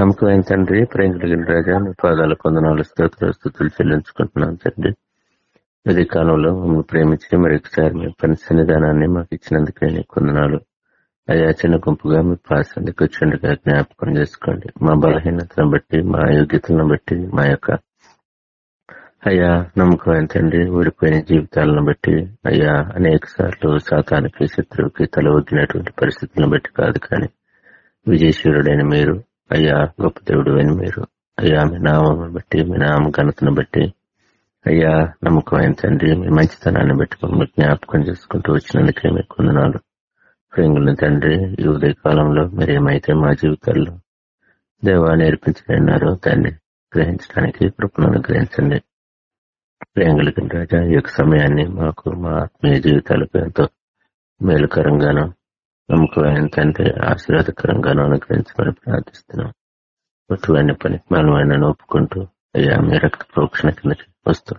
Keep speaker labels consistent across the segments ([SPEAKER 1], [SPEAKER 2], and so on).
[SPEAKER 1] నమ్మకమైన తండ్రి? ప్రేమ కలిగిన రాజా మీ పాదాల కొందనాలు స్తోత్ర స్థుతులు చెల్లించుకుంటున్నాం తండ్రి. ఇది కాలంలో మమ్మల్ని ప్రేమించి మరొకసారి మీ పని సన్నిధానాన్ని మాకు ఇచ్చినందుకే కొందనాలు. అయ్యా చిన్న గుంపుగా మీ పాసందుకు వచ్చిండగా జ్ఞాపకం చేసుకోండి. మా బలహీనతను బట్టి మా యోగ్యతలను బట్టి మా యొక్క అయ్యా నమ్మకం తండ్రి? ఊడిపోయిన జీవితాలను బట్టి అయ్యా అనేక సార్లు శాతానికి శత్రువుకి తల ఒగ్గినటువంటి పరిస్థితులను బట్టి కాదు కానీ విజయశ్వరుడైన మీరు అయ్యా గొప్ప దేవుడు అని మీరు. అయ్యా మీ నామం బట్టి మీ నామ ఘనతను బట్టి. అయ్యా నమ్మకమైన తండ్రి మీ మంచితనాన్ని బట్టి మమ్మల్ని జ్ఞాపకం చేసుకుంటూ వచ్చినందుకే మీ కొందనాలు ప్రేంగుల తండ్రి ఈ ఉదయ కాలంలో మీరు ఏమైతే మా జీవితాల్లో దేవా నేర్పించలేనారో దాన్ని గ్రహించడానికి కృపను అనుగ్రహించండి. ప్రేంగులకి రాజా ఈ యొక్క సమయాన్ని మాకు మా ఆత్మీయ జీవితాలకు ఎంతో మేలుకరంగాను నమ్మకమైన తండ్రి ఆశీర్వాదకరంగాను అనుగ్రహించమని ప్రార్థిస్తున్నాం అటువంటి పని మనమైన ఒప్పుకుంటూ అయ్యా మీ రక్త ప్రోక్షణ కింద వస్తూ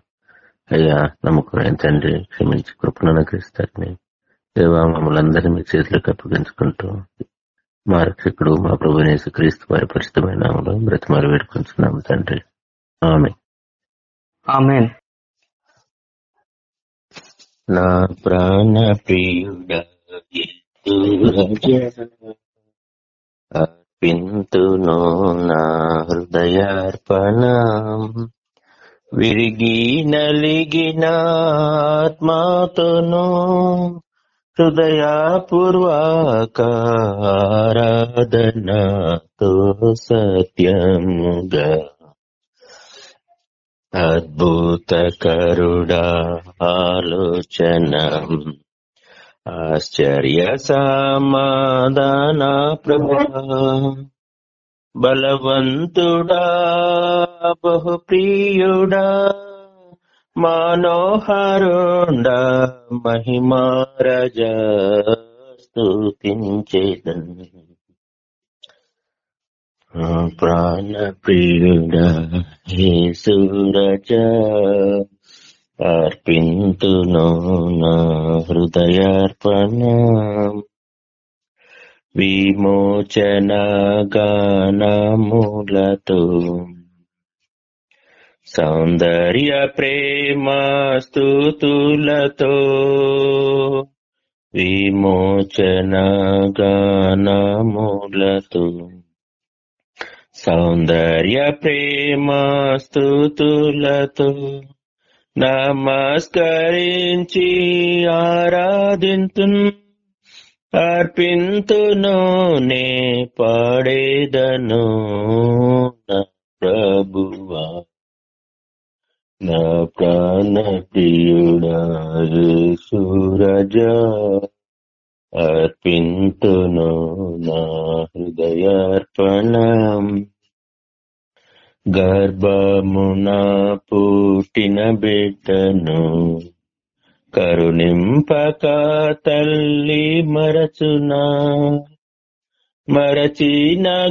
[SPEAKER 1] అయ్యా నమ్మకమైన తండ్రి క్షమించి కృపను అనుగ్రహిస్తారని దేవా మమ్మల్ని అందరినీ మీ చేతులకు అప్పగించుకుంటూ మా రక్షకుడు మా ప్రభు క్రీస్తు వారి పరిశుద్ధమైన నామలో బ్రతిమాలు వేడుకుంటున్నాము తండ్రి ఆమె
[SPEAKER 2] ఆమెన్
[SPEAKER 1] నా ప్రాణ ప్రియుడ అర్పింతును నా హృదయార్పణ విరిగి నలిగిన ఆత్మాతోను హృదయపూర్వాకారాధనతో సత్యముగా అద్భుత కరుడా ఆలోచనం ఆశ్చర్య సమాధాన ప్రభా. బలవంతుడా బహు ప్రియుడా మనోహరుండా మహిమారజ స్తుతించేదన్. ప్రాణ ప్రియుడా యేసురజ అర్పింతును నా హృదయార్పణం. విమోచన గానములతో సౌందర్య ప్రేమ స్థుతులతో విమోచన గానములతో సౌందర్య ప్రేమ స్థుతులతో నమస్కరించి ఆరాధింతున్ అర్పింతును నే పాడేదను నా ప్రభువా. నా ప్రాణ ప్రియుడా సూరజ అర్పింతును నా హృదయార్పణం. గర్భమున పుట్టిన బిడ్డను కరుణింపక తల్లి మరచునా. మరచిన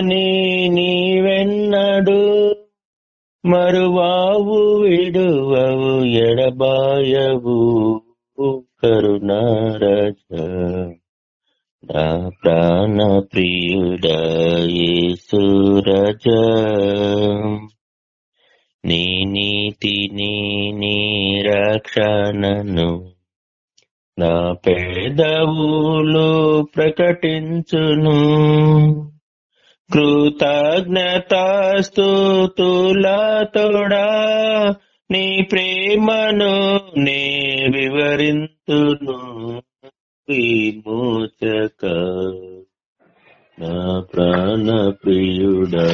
[SPEAKER 1] నీ నీవెన్నడు మరువావు విడువవు ఎడబాయవు కరుణారజ. నా ప్రాణ ప్రియుడేసురజ నీ నీతిని నీ రక్షణను నా పేదవులు ప్రకటించును. కృతజ్ఞతాస్తుతులతోడా నీ ప్రేమను నే వివరింతును. విమోచక. నా ప్రాణ ప్రియుడా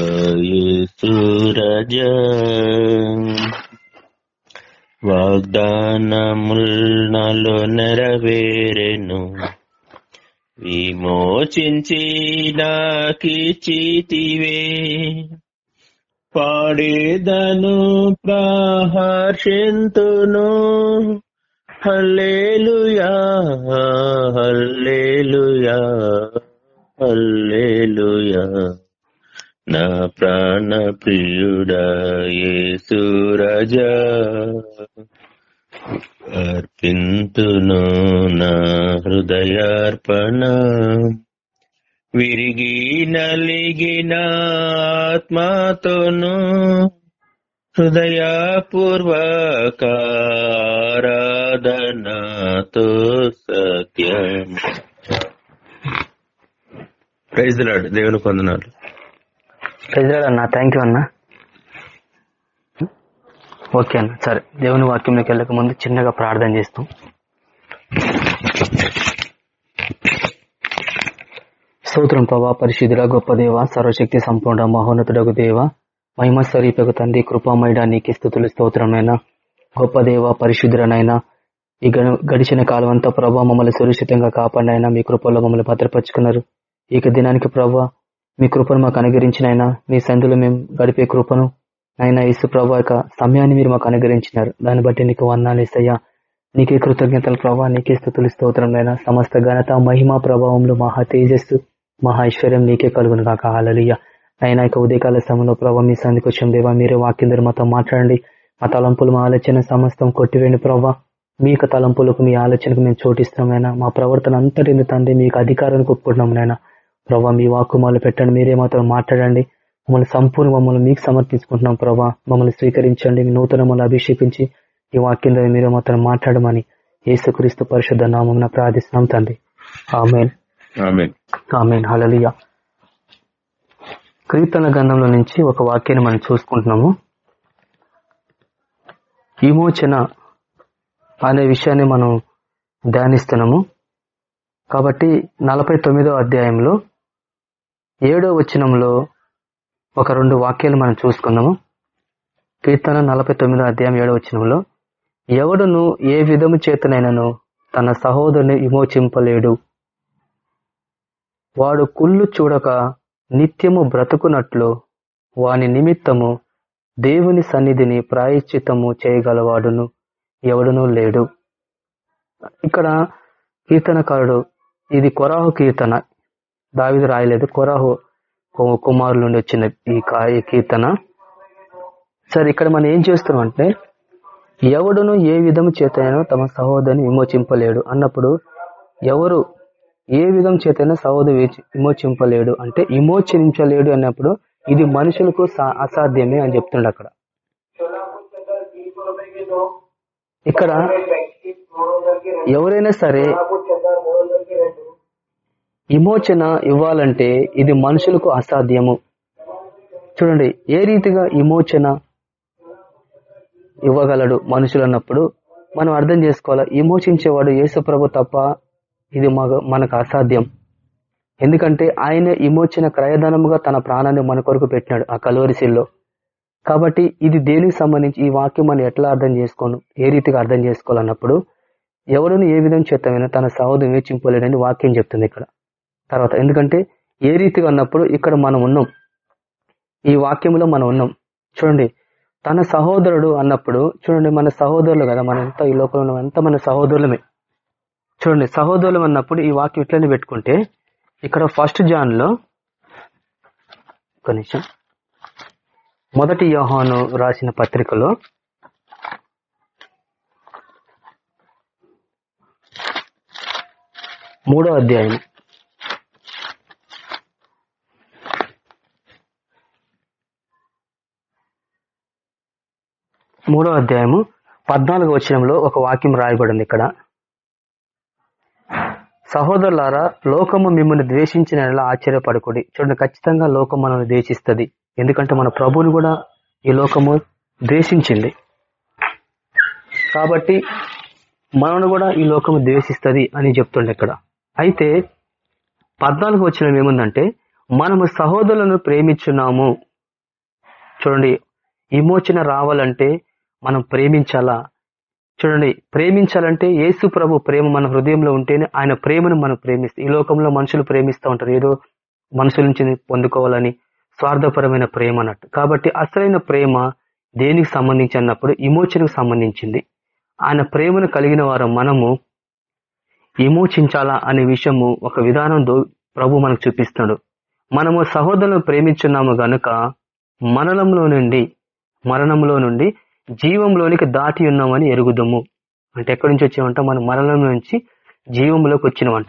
[SPEAKER 1] వాగ్దానముల్నలో నెరవేరెను. విమోచించి నాకిచితివే పాడేదను ప్రాహర్షింతును. Hallelujah hallelujah hallelujah. నా ప్రాణ ప్రియుడా యేసురజా అర్పింతును నా హృదయార్పణ. విరిగి నలిగిన ఆత్మతోను హృదయపూర్వకారాధనతో సత్యం. ప్రైజ్ లాడ్ దేవుని పొందనాలు
[SPEAKER 2] ప్రెజర్ అన్న. థ్యాంక్ యూ అన్న. ఓకే అన్న. సరే దేవుని వాక్యంలోకి వెళ్ళక ముందు చిన్నగా ప్రార్థన చేస్తాం. స్తోత్రం ప్రభా పరిశుద్ధుల గొప్ప దేవ సర్వశక్తి సంపూర్ణ మహోన్నతుడగు దేవ. మహిమ స్వరూపకు తండ్రి కృపామయుడ నీకు స్థుతులు స్తోత్రమైన గొప్ప దేవ పరిశుద్ధులనైనా ఈ గడిచిన కాలం అంతా ప్రభా మమ్మల్ని సురక్షితంగా కాపాడినైనా. మీ కృపలో మమ్మల్ని భద్రపరుచుకున్నారు. ఇక దినానికి ప్రభా మీ కృపను మాకు అనుగ్రహించినైనా. మీ సందులో మేము గడిపే కృపను అయినా ఇసు ప్రభా యొక్క సమయాన్ని మీరు మాకు అనుగ్రహించినారు. దాన్ని బట్టి నీకు వందాలు ఇస్తయ్యా నీకే కృతజ్ఞతలు ప్రభా నీకే స్థుతులు స్తోత్రంలైనా సమస్త ఘనత మహిమా ప్రభావంలో మహా తేజస్సు మహా ఐశ్వర్యం నీకే కలుగును కాక హాలలియ అయినా ఇక ఉదయకాల సమయంలో ప్రభావ మీ సందికి వచ్చాం దేవా మీరే వాక్యం మాతో మాట్లాడండి. మా తలంపులు మా ఆలోచన సమస్తం కొట్టివేయండి ప్రభా. మీ యొక్క తలంపులకు మీ ఆలోచనకు మేము చోటిస్తామైనా మా ప్రవర్తన అంతటిని తండ్రి మీకు అధికారాన్ని ఒప్పుకుంటున్నాం నాయన. ప్రభా మీ వాక్కు మొదలు పెట్టండి మీరే మాతో మాట్లాడండి. మమ్మల్ని సంపూర్ణ మమ్మల్ని మీకు సమర్పించుకుంటున్నాం ప్రభా. మమ్మల్ని స్వీకరించండి మీ నూతన మమ్మల్ని అభిషేకించి ఈ వాక్యం ద్వారా మీరే మాతో మాట్లాడమని యేసుక్రీస్తు పరిశుద్ధ నామం ప్రార్థిస్తున్నాం తండ్రి. ఆమెన్.
[SPEAKER 1] ఆమె
[SPEAKER 2] ఆమెన్. హలలియ కీర్తన గంధంలో నుంచి ఒక వాక్యాన్ని మనం చూసుకుంటున్నాము. విమోచన అనే విషయాన్ని మనం ధ్యానిస్తున్నాము. కాబట్టి నలభై తొమ్మిదో అధ్యాయంలో ఏడో వచనంలో ఒక రెండు వాక్యాలు మనం చూసుకుందాము. కీర్తన నలభై తొమ్మిదో అధ్యాయం ఏడో వచనంలో ఎవడును ఏ విధము చేతనైనను తన సహోదరుని విమోచింపలేడు. వాడు కుళ్ళు చూడక నిత్యము బ్రతుకునట్లు వాని నిమిత్తము దేవుని సన్నిధిని ప్రాయశ్చితము చేయగలవాడును ఎవడునూ లేడు. ఇక్కడ కీర్తనకారుడు ఇది కొరాహు కీర్తన. దావిది రాయలేదు కొరాహు కుమారుల నుండి వచ్చిన ఈ కీర్తన. సరే ఇక్కడ మనం ఏం చేస్తున్నాం అంటే ఎవడును ఏ విధము చేతనైనా తమ సహోదరిని విమోచింపలేడు. అన్నప్పుడు ఎవరు ఏ విధం చేతైనా సహోదరు విమోచింపలేడు. అంటే విమోచించలేడు అన్నప్పుడు ఇది మనుషులకు అసాధ్యమే అని చెప్తుండ అక్కడ. ఇక్కడ ఎవరైనా సరే విమోచన ఇవ్వాలంటే ఇది మనుషులకు అసాధ్యము. చూడండి ఏ రీతిగా విమోచన ఇవ్వగలడు మనుషులు అన్నప్పుడు మనం అర్థం చేసుకోవాలి? విమోచించేవాడు యేసుప్రభు తప్ప ఇది మగ- మనకు అసాధ్యం. ఎందుకంటే ఆయన విమోచన క్రయధనముగా తన ప్రాణాన్ని మన కొరకు పెట్టినాడు ఆ కలోరిసిల్లో కాబట్టి ఇది దేనికి సంబంధించి ఈ వాక్యం మనం ఎట్లా అర్థం చేసుకోను ఏ రీతిగా అర్థం చేసుకోవాలన్నప్పుడు ఎవడును ఏ విధం చేతమైనా తన సహోదరు వేచింపలేడని వాక్యం చెప్తుంది ఇక్కడ. తర్వాత ఎందుకంటే ఏ రీతిగా అన్నప్పుడు ఇక్కడ మనం ఉన్నాం. ఈ వాక్యంలో మనం ఉన్నాం. చూడండి తన సహోదరుడు అన్నప్పుడు చూడండి మన సహోదరులు కదా మన ఎంత ఈ లోకంలో ఎంత మన సహోదరులమే. చూడండి సహోదరులు అన్నప్పుడు ఈ వాక్యం ఇట్లనే పెట్టుకుంటే ఇక్కడ ఫస్ట్ జాన్లో ఒక నిమిషం. మొదటి యోహాను రాసిన పత్రికలో మూడో అధ్యాయం. మూడో అధ్యాయము పద్నాలుగు వచనంలో ఒక వాక్యం రాయబడింది ఇక్కడ. సహోదరులారా లోకము మిమ్మల్ని ద్వేషించిన యెడల ఆశ్చర్యపడకుడి. చూడండి ఖచ్చితంగా లోకం మనల్ని ద్వేషిస్తుంది. ఎందుకంటే మన ప్రభువుని కూడా ఈ లోకము ద్వేషించింది. కాబట్టి మనల్ని కూడా ఈ లోకము ద్వేషిస్తుంది అని చెప్తుండే ఇక్కడ. అయితే పద్నాలుగు వచ్చిన ఏముందంటే మనము సహోదరులను ప్రేమించున్నాము. చూడండి విమోచన రావాలంటే మనం ప్రేమించాలా? చూడండి ప్రేమించాలంటే యేసు ప్రభు ప్రేమ మన హృదయంలో ఉంటేనే ఆయన ప్రేమను మనం ప్రేమిస్తాం ఈ లోకంలో మనుషులు ప్రేమిస్తూ ఉంటారు. ఏదో మనుషుల నుంచి పొందుకోవాలని స్వార్థపరమైన ప్రేమ అన్నట్టు. కాబట్టి అసలైన ప్రేమ దేనికి సంబంధించి అన్నప్పుడు విమోచనకు సంబంధించింది. ఆయన ప్రేమను కలిగిన వారు మనము విమోచించాలా అనే విషయము ఒక విధానం ప్రభు మనకు చూపిస్తున్నాడు. మనము సహోదరులను ప్రేమించున్నాము గనుక మరణంలో నుండి మరణంలో నుండి జీవంలోనికి దాటి ఉన్నామని ఎరుగుదము. అంటే ఎక్కడి నుంచి వచ్చామంట? మన మరణం నుంచి జీవంలోకి వచ్చినవంట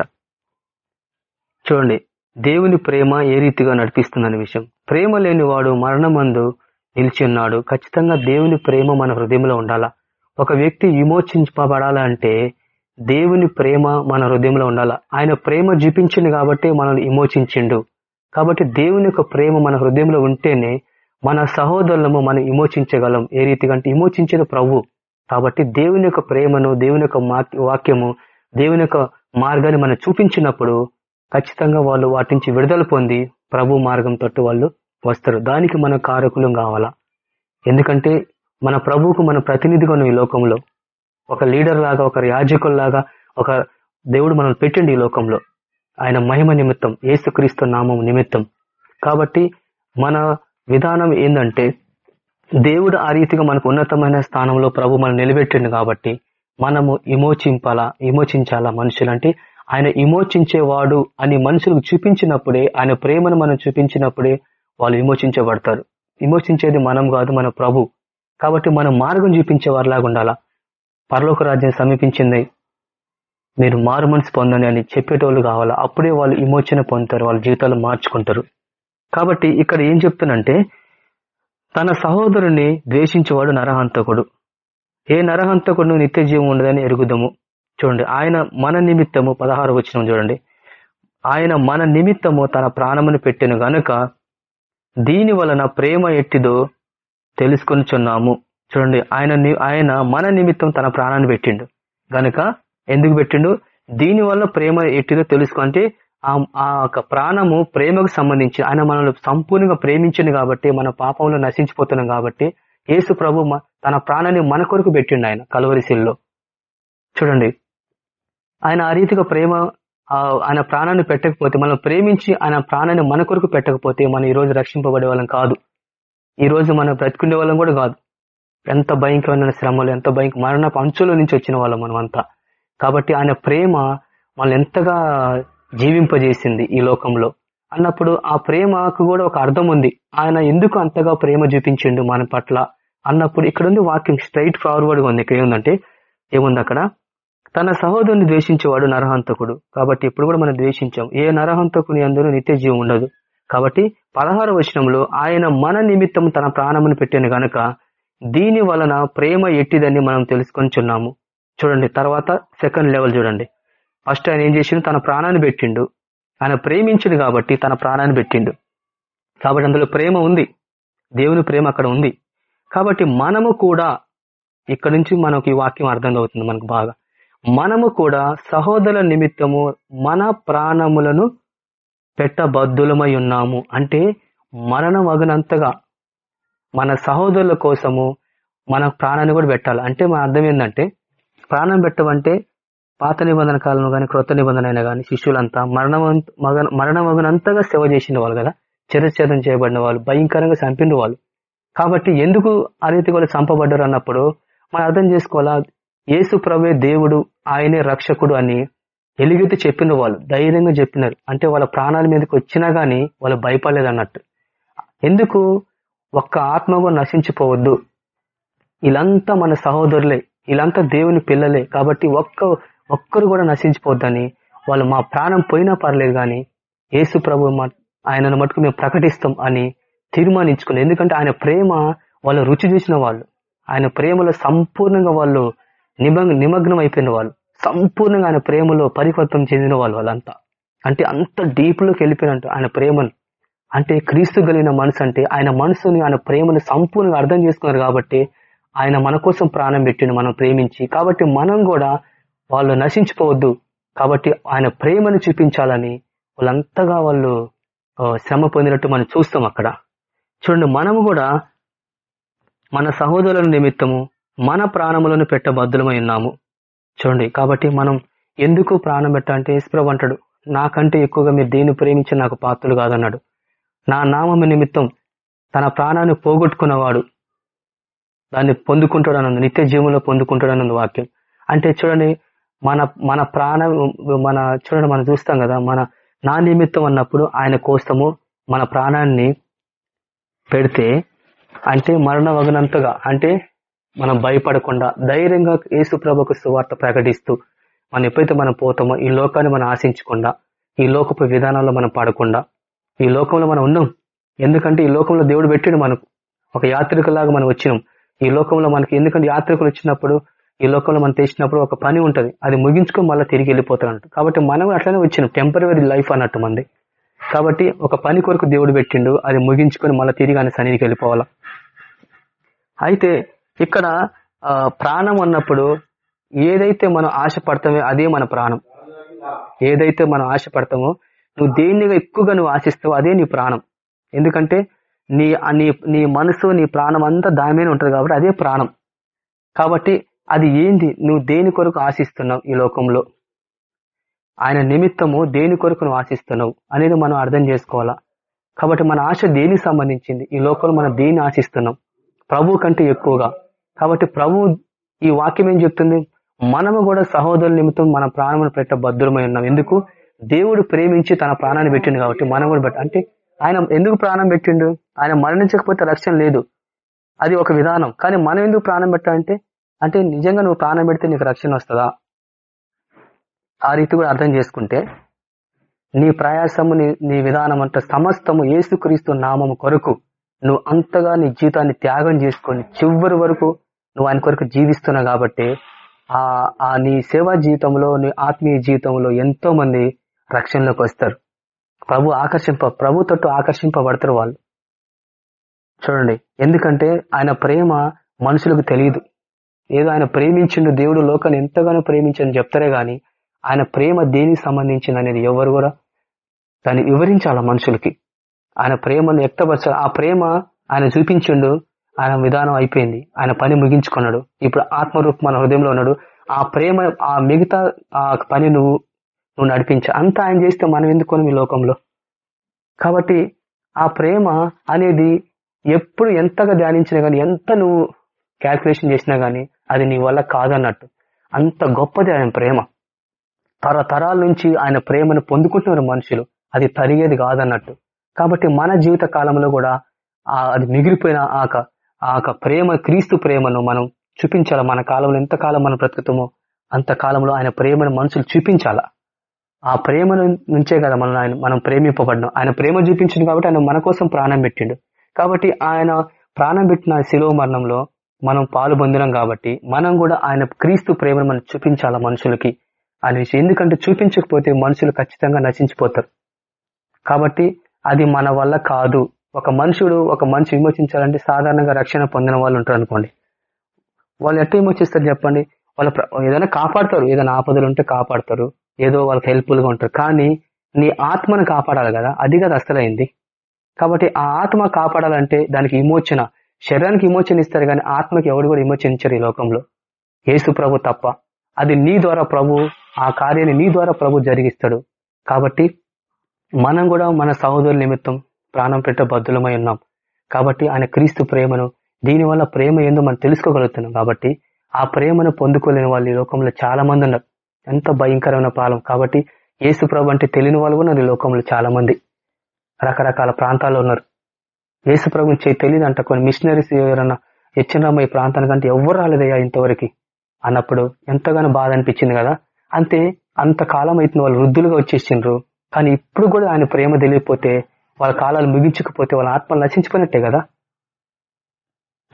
[SPEAKER 2] చూడండి దేవుని ప్రేమ ఏ రీతిగా నడిపిస్తుందనే విషయం. ప్రేమ లేని వాడు మరణమందు నిలిచి ఉన్నాడు. ఖచ్చితంగా దేవుని ప్రేమ మన హృదయంలో ఉండాలా? ఒక వ్యక్తి విమోచింపబడాలంటే దేవుని ప్రేమ మన హృదయంలో ఉండాలా? ఆయన ప్రేమ చూపించింది కాబట్టి మనల్ని విమోచించిండు. కాబట్టి దేవుని యొక్క ప్రేమ మన హృదయంలో ఉంటేనే మన సహోదరులము మనం విమోచించగలం. ఏ రీతిగా అంటే విమోచించేది ప్రభు. కాబట్టి దేవుని యొక్క ప్రేమను దేవుని యొక్క వాక్యము దేవుని యొక్క మార్గాన్ని మనం చూపించినప్పుడు ఖచ్చితంగా వాళ్ళు వాటి నుంచి విడుదల పొంది ప్రభు మార్గం తట్టు వాళ్ళు వస్తారు. దానికి మన కారకులం కావాలా? ఎందుకంటే మన ప్రభువుకు మన ప్రతినిధిగా ఈ లోకంలో ఒక లీడర్ లాగా ఒక యాజకుల్లాగా ఒక దేవుడు మనల్ని పెట్టండి ఈ లోకంలో. ఆయన మహిమ నిమిత్తం ఏసుక్రీస్తు నామం నిమిత్తం. కాబట్టి మన విధానం ఏంటంటే దేవుడు ఆ రీతిగా మనకు ఉన్నతమైన స్థానంలో ప్రభు మనం నిలబెట్టిండు కాబట్టి మనము విమోచింపాలా విమోచించాలా మనుషులంటే ఆయన విమోచించేవాడు అని మనుషులకు చూపించినప్పుడే ఆయన ప్రేమను మనం చూపించినప్పుడే వాళ్ళు విమోచించబడతారు. విమోచించేది మనం కాదు మన ప్రభు. కాబట్టి మనం మార్గం చూపించే వారిలాగా ఉండాలా? పరలోక రాజ్యం సమీపించింది. మీరు మారు మనసు పొందండి అని చెప్పేటోళ్ళు కావాలా? అప్పుడే వాళ్ళు విమోచన పొందుతారు వాళ్ళ జీవితాలు మార్చుకుంటారు. కాబట్టి ఇక్కడ ఏం చెప్తున్నంటే తన సహోదరుని ద్వేషించేవాడు నరహంతకుడు. ఏ నరహంతకుడు నిత్య జీవం ఉండదని ఎరుగుదము. చూడండి ఆయన మన నిమిత్తము పదహారు వచ్చిన చూడండి. ఆయన మన నిమిత్తము తన ప్రాణమును పెట్టిన గనుక దీని వలన ప్రేమ ఎట్టిదో తెలుసుకొనిచున్నాము చూడండి ఆయన ఆయన మన నిమిత్తం తన ప్రాణాన్ని పెట్టిండు. గనుక ఎందుకు పెట్టిండు? దీని వల్ల ప్రేమ ఎట్టిదో తెలుసుకుంటే ఆ యొక్క ప్రాణము ప్రేమకు సంబంధించి ఆయన మనల్ని సంపూర్ణంగా ప్రేమించింది కాబట్టి మన పాపంలో నశించిపోతున్నాం కాబట్టి యేసు ప్రభు తన ప్రాణాన్ని మన కొరకు పెట్టిండు ఆయన కలవరిశిల్లో చూడండి. ఆయన ఆ రీతిగా ప్రేమ ఆయన ప్రాణాన్ని పెట్టకపోతే మనం ప్రేమించి ఆయన ప్రాణాన్ని మన కొరకు పెట్టకపోతే మనం ఈ రోజు రక్షింపబడే వాళ్ళం కాదు. ఈ రోజు మనం బ్రతుకునే వాళ్ళం కూడా కాదు. ఎంత భయంకరమైన శ్రమలు ఎంత భయంకర మరణ అంచుల నుంచి వచ్చిన వాళ్ళం మనం అంతా కాబట్టి ఆయన ప్రేమ మనల్ని ఎంతగా జీవింపజేసింది ఈ లోకంలో. అన్నప్పుడు ఆ ప్రేమకు కూడా ఒక అర్థం ఉంది. ఆయన ఎందుకు అంతగా ప్రేమ చూపించిండు మన పట్ల? అన్నప్పుడు ఇక్కడ ఉంది వాక్యం స్ట్రైట్ ఫార్వర్డ్గా ఉంది. ఇక్కడ ఏముందంటే ఏముంది అక్కడ? తన సహోదరుని ద్వేషించేవాడు నరహంతకుడు. కాబట్టి ఇప్పుడు కూడా మనం ద్వేషించాం. ఏ నరహంతకుని అందరూ నిత్య జీవం ఉండదు. కాబట్టి పదహారు వచనంలో ఆయన మన నిమిత్తం తన ప్రాణమును పెట్టిన గనక దీని వలన ప్రేమ ఎట్టిదని మనం తెలుసుకొని చున్నాము చూడండి తర్వాత సెకండ్ లెవెల్ చూడండి. ఫస్ట్ ఆయన ఏం చేసిండు? తన ప్రాణాన్ని పెట్టిండు. ఆయన ప్రేమించిండు కాబట్టి తన ప్రాణాన్ని పెట్టిండు. కాబట్టి అందులో ప్రేమ ఉంది. దేవుని ప్రేమ అక్కడ ఉంది. కాబట్టి మనము కూడా ఇక్కడ నుంచి మనకు ఈ వాక్యం అర్థం అవుతుంది మనకు బాగా. మనము కూడా సహోదరుల నిమిత్తము మన ప్రాణములను పెట్టబద్దులమై ఉన్నాము. అంటే మరణం అగినంతగా మన సహోదరుల కోసము మన ప్రాణాన్ని కూడా పెట్టాలి. అంటే మన అర్థం ఏంటంటే ప్రాణం పెట్టమంటే పాత నిబంధన కాలంలో కానీ క్రొత్త నిబంధన అయినా కానీ శిష్యులంతా మరణం మరణమగనంతగా సేవ చేసిన వాళ్ళు కదా? చిరచ్ఛేదం చేయబడిన వాళ్ళు భయంకరంగా చంపిన వాళ్ళు. కాబట్టి ఎందుకు ఆ రీతి వాళ్ళు చంపబడ్డారు అన్నప్పుడు మనం అర్థం చేసుకోవాలా? యేసు ప్రభే దేవుడు ఆయనే రక్షకుడు అని ఎలుగెత్తి చెప్పిన వాళ్ళు ధైర్యంగా చెప్పినారు. అంటే వాళ్ళ ప్రాణాల మీదకి వచ్చినా గానీ వాళ్ళు భయపడలేదు అన్నట్టు ఎందుకు? ఒక్క ఆత్మ నశించిపోవద్దు. ఇలంతా మన సహోదరులే ఇలాంతా దేవుని పిల్లలే. కాబట్టి ఒక్క ఒక్కరు కూడా నశించిపోద్దని వాళ్ళు మా ప్రాణం పోయినా పర్లేదు కానీ యేసు ప్రభు ఆయనను మటుకు మేము ప్రకటిస్తాం అని తీర్మానించుకుని ఎందుకంటే ఆయన ప్రేమ వాళ్ళు రుచి చూసిన వాళ్ళు. ఆయన ప్రేమలో సంపూర్ణంగా వాళ్ళు నిమగ్నం అయిపోయిన వాళ్ళు. సంపూర్ణంగా ఆయన ప్రేమలో పరివర్తనం చెందిన వాళ్ళు వాళ్ళంతా. అంటే అంత డీప్లోకి వెళ్ళిపోయినట్టు ఆయన ప్రేమను. అంటే క్రీస్తు కలిగిన మనసు అంటే ఆయన మనసుని ఆయన ప్రేమను సంపూర్ణంగా అర్థం చేసుకున్నారు కాబట్టి ఆయన మన కోసం ప్రాణం పెట్టిండు మనం ప్రేమించి. కాబట్టి మనం కూడా వాళ్ళు నశించిపోవద్దు. కాబట్టి ఆయన ప్రేమను చూపించాలని వాళ్ళంతగా వాళ్ళు శ్రమ పొందినట్టు మనం చూస్తాం అక్కడ. చూడండి మనము కూడా మన సహోదరుల నిమిత్తము మన ప్రాణములను పెట్టబద్దులమై ఉన్నాము. చూడండి కాబట్టి మనం ఎందుకు ప్రాణం పెట్టాలంటే ఈశ్వరవు అంటాడు నాకంటే ఎక్కువగా మీరు దేన్ని ప్రేమించి నాకు పాత్రలు కాదన్నాడు. నా నామము నిమిత్తం తన ప్రాణాన్ని పోగొట్టుకున్నవాడు దాన్ని పొందుకుంటాడు అన్నది నిత్య జీవంలో పొందుకుంటాడు అన్నది వాక్యం. అంటే చూడండి మన మన ప్రాణం మన చూడండి మనం చూస్తాం కదా మన నా నిమిత్తం అన్నప్పుడు ఆయన కోసము మన ప్రాణాన్ని పెడితే అంటే మరణ వగనంతగా అంటే మనం భయపడకుండా ధైర్యంగా యేసు ప్రభుకు సువార్త ప్రకటిస్తూ మనం ఎప్పుడైతే మనం పోతామో ఈ లోకాన్ని మనం ఆశించకుండా ఈ లోకపు విధానాల్లో మనం పడకుండా ఈ లోకంలో మనం ఉన్నాం. ఎందుకంటే ఈ లోకంలో దేవుడు పెట్టాడు మనకు. ఒక యాత్రికలాగా మనం వచ్చినాం. ఈ లోకంలో మనకి ఎందుకంటే యాత్రికులు వచ్చినప్పుడు ఈ లోకంలో మనం తెచ్చినప్పుడు ఒక పని ఉంటుంది. అది ముగించుకొని మళ్ళీ తిరిగి వెళ్ళిపోతారంట. కాబట్టి మనం అట్లనే వచ్చినాం. టెంపరీ లైఫ్ అన్నట్టు మంది. కాబట్టి ఒక పని కొరకు దేవుడు పెట్టిండు. అది ముగించుకొని మళ్ళీ తిరిగి ఆయన సన్నిధికి వెళ్ళిపోవాలా. అయితే ఇక్కడ ఆ, ప్రాణం అన్నప్పుడు ఏదైతే మనం ఆశపడతామో అదే మన ప్రాణం. ఏదైతే మనం ఆశపడతామో నువ్వు దేనిగా ఎక్కువగా నువ్వు ఆశిస్తావో అదే నీ ప్రాణం. ఎందుకంటే నీ నీ నీ మనసు నీ ప్రాణం అంతా దాని మీద ఉంటుంది కాబట్టి అదే ప్రాణం. కాబట్టి అది ఏంది? నువ్వు దేని కొరకు ఆశిస్తున్నావు ఈ లోకంలో? ఆయన నిమిత్తము దేని కొరకు నువ్వు ఆశిస్తున్నావు అనేది మనం అర్థం చేసుకోవాలా? కాబట్టి మన ఆశ దేనికి సంబంధించింది? ఈ లోకంలో మనం దేన్ని ఆశిస్తున్నాం? ప్రభు కంటే ఎక్కువగా. కాబట్టి ప్రభు ఈ వాక్యం ఏం చెప్తుంది? మనము కూడా సహోదరుల నిమిత్తం మన ప్రాణమును పెట్ట భద్రమై ఉన్నాం. ఎందుకు? దేవుడు ప్రేమించి తన ప్రాణాన్ని పెట్టిండు కాబట్టి మనం కూడా పెట్ట అంటే ఆయన ఎందుకు ప్రాణం పెట్టిండు? ఆయన మరణించకపోతే రక్షణ లేదు. అది ఒక విధానం. కానీ మనం ఎందుకు ప్రాణం పెట్టాలంటే అంటే నిజంగా నువ్వు ప్రాణం పెడితే నీకు రక్షణ వస్తుందా? ఆ రీతి కూడా అర్థం చేసుకుంటే నీ ప్రయాసము నీ నీ విధానం అంట సమస్తము ఏసుక్రీస్తు నామము కొరకు నువ్వు అంతగా నీ జీవితాన్ని త్యాగం చేసుకొని చివరి వరకు నువ్వు ఆయన కొరకు జీవిస్తున్నావు కాబట్టి ఆ ఆ నీ సేవా జీవితంలో నీ ఆత్మీయ జీవితంలో ఎంతో మంది రక్షణలోకి వస్తారు. ప్రభు ఆకర్షింప ప్రభు తట్టు ఆకర్షింపబడతారు వాళ్ళు. చూడండి ఎందుకంటే ఆయన ప్రేమ మనుషులకు తెలియదు. ఏదో ఆయన ప్రేమించిండు దేవుడు లోకాన్ని ఎంతగానో ప్రేమించని చెప్తారే గాని ఆయన ప్రేమ దేనికి సంబంధించింది అనేది ఎవరు కూడా దాన్ని వివరించాల మనుషులకి. ఆయన ప్రేమను వ్యక్తపరచాలి. ఆ ప్రేమ ఆయన చూపించిండు ఆయన విధానం అయిపోయింది. ఆయన పని ముగించుకున్నాడు. ఇప్పుడు ఆత్మరూప మన హృదయంలో ఉన్నాడు. ఆ ప్రేమ ఆ మిగతా ఆ పని నువ్వు నువ్వు నడిపించ. అంతా ఆయన చేస్తే మనం ఎందుకు మీ లోకంలో? కాబట్టి ఆ ప్రేమ అనేది ఎప్పుడు ఎంతగా ధ్యానించినా గానీ ఎంత నువ్వు క్యాల్కులేషన్ చేసినా గానీ అది నీ వల్ల కాదన్నట్టు. అంత గొప్పది ఆయన ప్రేమ. తరతరాల నుంచి ఆయన ప్రేమను పొందుకుంటున్నారు మనుషులు అది తరిగేది కాదన్నట్టు. కాబట్టి మన జీవిత కాలంలో కూడా ఆ అది మిగిలిపోయిన ఆక ఆ ప్రేమ క్రీస్తు ప్రేమను మనం చూపించాలా? మన కాలంలో ఎంత కాలం మనం బ్రతుకుతామో అంత కాలంలో ఆయన ప్రేమను మనుషులు చూపించాలా? ఆ ప్రేమ నుంచే కదా మనం ఆయన మనం ప్రేమింపబడినాం ఆయన ప్రేమ చూపించింది కాబట్టి ఆయన మన కోసం ప్రాణం పెట్టిండు. కాబట్టి ఆయన ప్రాణం పెట్టిన శిలో మరణంలో మనం పాలు పొందినాం కాబట్టి మనం కూడా ఆయన క్రీస్తు ప్రేమను మనం చూపించాలా మనుషులకి అనే ఎందుకంటే చూపించకపోతే మనుషులు ఖచ్చితంగా నశించిపోతారు. కాబట్టి అది మన వల్ల కాదు. ఒక మనుషుడు ఒక మనిషి విమోచించాలంటే సాధారణంగా రక్షణ పొందిన వాళ్ళు ఉంటారు అనుకోండి. వాళ్ళు ఎట్లా విమోచిస్తారు చెప్పండి? వాళ్ళ ఏదైనా కాపాడతారు. ఏదైనా ఆపదలు ఉంటే కాపాడతారు. ఏదో వాళ్ళకి హెల్ప్ఫుల్గా ఉంటారు. కానీ నీ ఆత్మను కాపాడాలి కదా. అది కదా అసలైంది. కాబట్టి ఆ ఆత్మ కాపాడాలంటే దానికి విమోచన. శరీరానికి విమోచన ఇస్తారు కానీ ఆత్మకి ఎవడు కూడా విమోచించరు ఈ లోకంలో? ఏసు ప్రభు తప్ప. అది నీ ద్వారా ప్రభు ఆ కార్యాన్ని నీ ద్వారా ప్రభు జరిగిస్తాడు. కాబట్టి మనం కూడా మన సహోదరుల నిమిత్తం ప్రాణం పెట్ట బద్దులమై ఉన్నాం. కాబట్టి ఆయన క్రీస్తు ప్రేమను దీనివల్ల ప్రేమ ఏందో మనం తెలుసుకోగలుగుతున్నాం. కాబట్టి ఆ ప్రేమను పొందుకోలేని వాళ్ళు ఈ లోకంలో చాలా మంది ఉన్నారు. ఎంత భయంకరమైన పాలం కాబట్టి యేసు ప్రభు అంటే తెలియని వాళ్ళు కూడా ఉన్నారు ఈ లోకంలో చాలా మంది రకరకాల ప్రాంతాల్లో ఉన్నారు. యేసుప్రభు చే తెలియదు అంట కొన్ని మిషనరీస్ ఎవరన్నా హెచ్చిన ఈ ప్రాంతానికంటే ఎవరు రాలేదయ్యా ఇంతవరకు అన్నప్పుడు ఎంతగానో బాధ అనిపించింది కదా. అంతే అంతకాలం అయితే వాళ్ళు వృద్ధులుగా వచ్చేసిండ్రు. కానీ ఇప్పుడు కూడా ఆయన ప్రేమ తెలియకపోతే వాళ్ళ కాలాలు ముగించకపోతే వాళ్ళ ఆత్మలు నశించిపోయినట్టే కదా.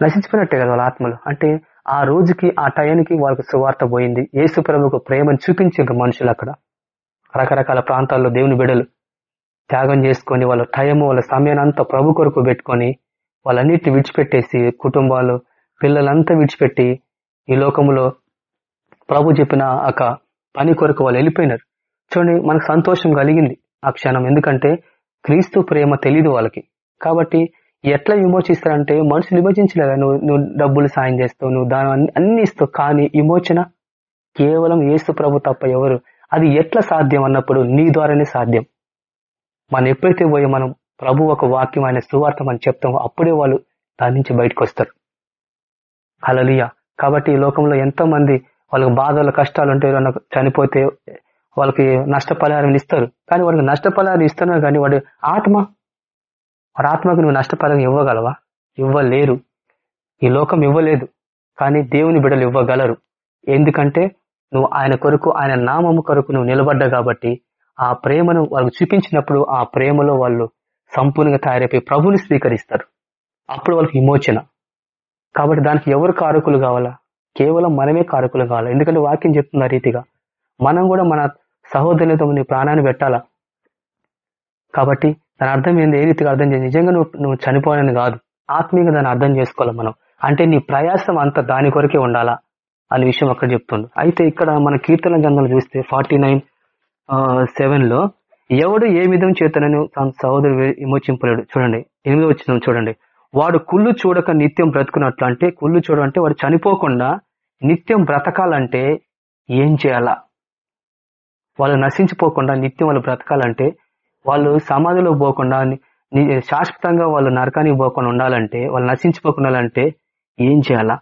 [SPEAKER 2] నశించిపోయినట్టే కదా వాళ్ళ ఆత్మలు. అంటే ఆ రోజుకి ఆ టయానికి వాళ్ళకి సువార్త పోయింది. యేసు ప్రభుకు ప్రేమను చూపించిండ్రు మనుషులు అక్కడ. రకరకాల ప్రాంతాల్లో దేవుని బిడలు త్యాగం చేసుకొని వాళ్ళ టైము వాళ్ళ సమయాన్ని అంతా ప్రభు కొరకు పెట్టుకొని వాళ్ళన్నిటిని విడిచిపెట్టేసి కుటుంబాలు పిల్లలంతా విడిచిపెట్టి ఈ లోకములో ప్రభు చెప్పిన ఒక పని కొరకు వాళ్ళు వెళ్ళిపోయినారు. చూడండి మనకు సంతోషం కలిగింది ఆ క్షణం. ఎందుకంటే క్రీస్తు ప్రేమ తెలియదు వాళ్ళకి. కాబట్టి ఎట్లా విమోచిస్తారంటే మనుషులు విమోచించలేదు నువ్వు నువ్వు డబ్బులు సాయం చేస్తావు నువ్వు దాని అన్ని- ఇస్తావు. కానీ విమోచన కేవలం ఏసు ప్రభు తప్ప ఎవరు. అది ఎట్లా సాధ్యం అన్నప్పుడు నీ ద్వారానే సాధ్యం. మనం ఎప్పుడైతే పోయి మనం ప్రభు ఒక వాక్యం ఆయన సువార్త మనం చెప్తామో అప్పుడే వాళ్ళు దాని నుంచి బయటకు వస్తారు. అలలియ కాబట్టి ఈ లోకంలో ఎంతో మంది వాళ్ళకి బాధలు కష్టాలు ఉంటే చనిపోతే వాళ్ళకి నష్టపరిహారం ఇస్తారు. కానీ వాళ్ళకి నష్టపరిహారం ఇస్తున్నారు కానీ వాడు ఆత్మ వాడి ఆత్మకు నువ్వు నష్టపరిహారం ఇవ్వగలవా? ఇవ్వలేరు. ఈ లోకం ఇవ్వలేదు. కానీ దేవుని బిడలు ఇవ్వగలరు. ఎందుకంటే నువ్వు ఆయన కొరకు ఆయన నామము కొరకు నువ్వు నిలబడ్డా కాబట్టి ఆ ప్రేమను వాళ్ళకు చూపించినప్పుడు ఆ ప్రేమలో వాళ్ళు సంపూర్ణంగా తయారైపోయి ప్రభుని స్వీకరిస్తారు. అప్పుడు వాళ్ళకి విమోచన. కాబట్టి దానికి ఎవరు కారకులు కావాలా? కేవలం మనమే కారకులు కావాలా? ఎందుకంటే వాక్యం చెప్తున్న రీతిగా మనం కూడా మన సహోదరులతో నీ ప్రాణాన్ని పెట్టాలా? కాబట్టి దాని అర్థం ఏంది? ఏ రీతిగా అర్థం చేసి నిజంగా నువ్వు నువ్వు చనిపోవాలని కాదు. ఆత్మీయంగా దాన్ని అర్థం చేసుకోవాలి మనం. అంటే నీ ప్రయాసం అంతా దాని కొరకే ఉండాలా? అనే విషయం అక్కడ చెప్తుండు. అయితే ఇక్కడ మన కీర్తన గ్రంథాలు చూస్తే ఫార్టీ నైన్ సెవెన్లో ఎవడు ఏ విధం చేతనని తన సహోదరు విమోచింపలేడు. చూడండి ఎనిమిది వచ్చిన చూడండి. వాడు కుళ్ళు చూడక నిత్యం బ్రతుకున్నట్లు అంటే కుళ్ళు చూడ అంటే వాడు చనిపోకుండా నిత్యం బ్రతకాలంటే ఏం చేయాలా? వాళ్ళు నశించిపోకుండా నిత్యం వాళ్ళు బ్రతకాలంటే వాళ్ళు సమాధిలో పోకుండా శాశ్వతంగా వాళ్ళు నరకానికి పోకుండా ఉండాలంటే వాళ్ళు నశించిపోకుండా ఉండాలంటే ఏం చేయాలా?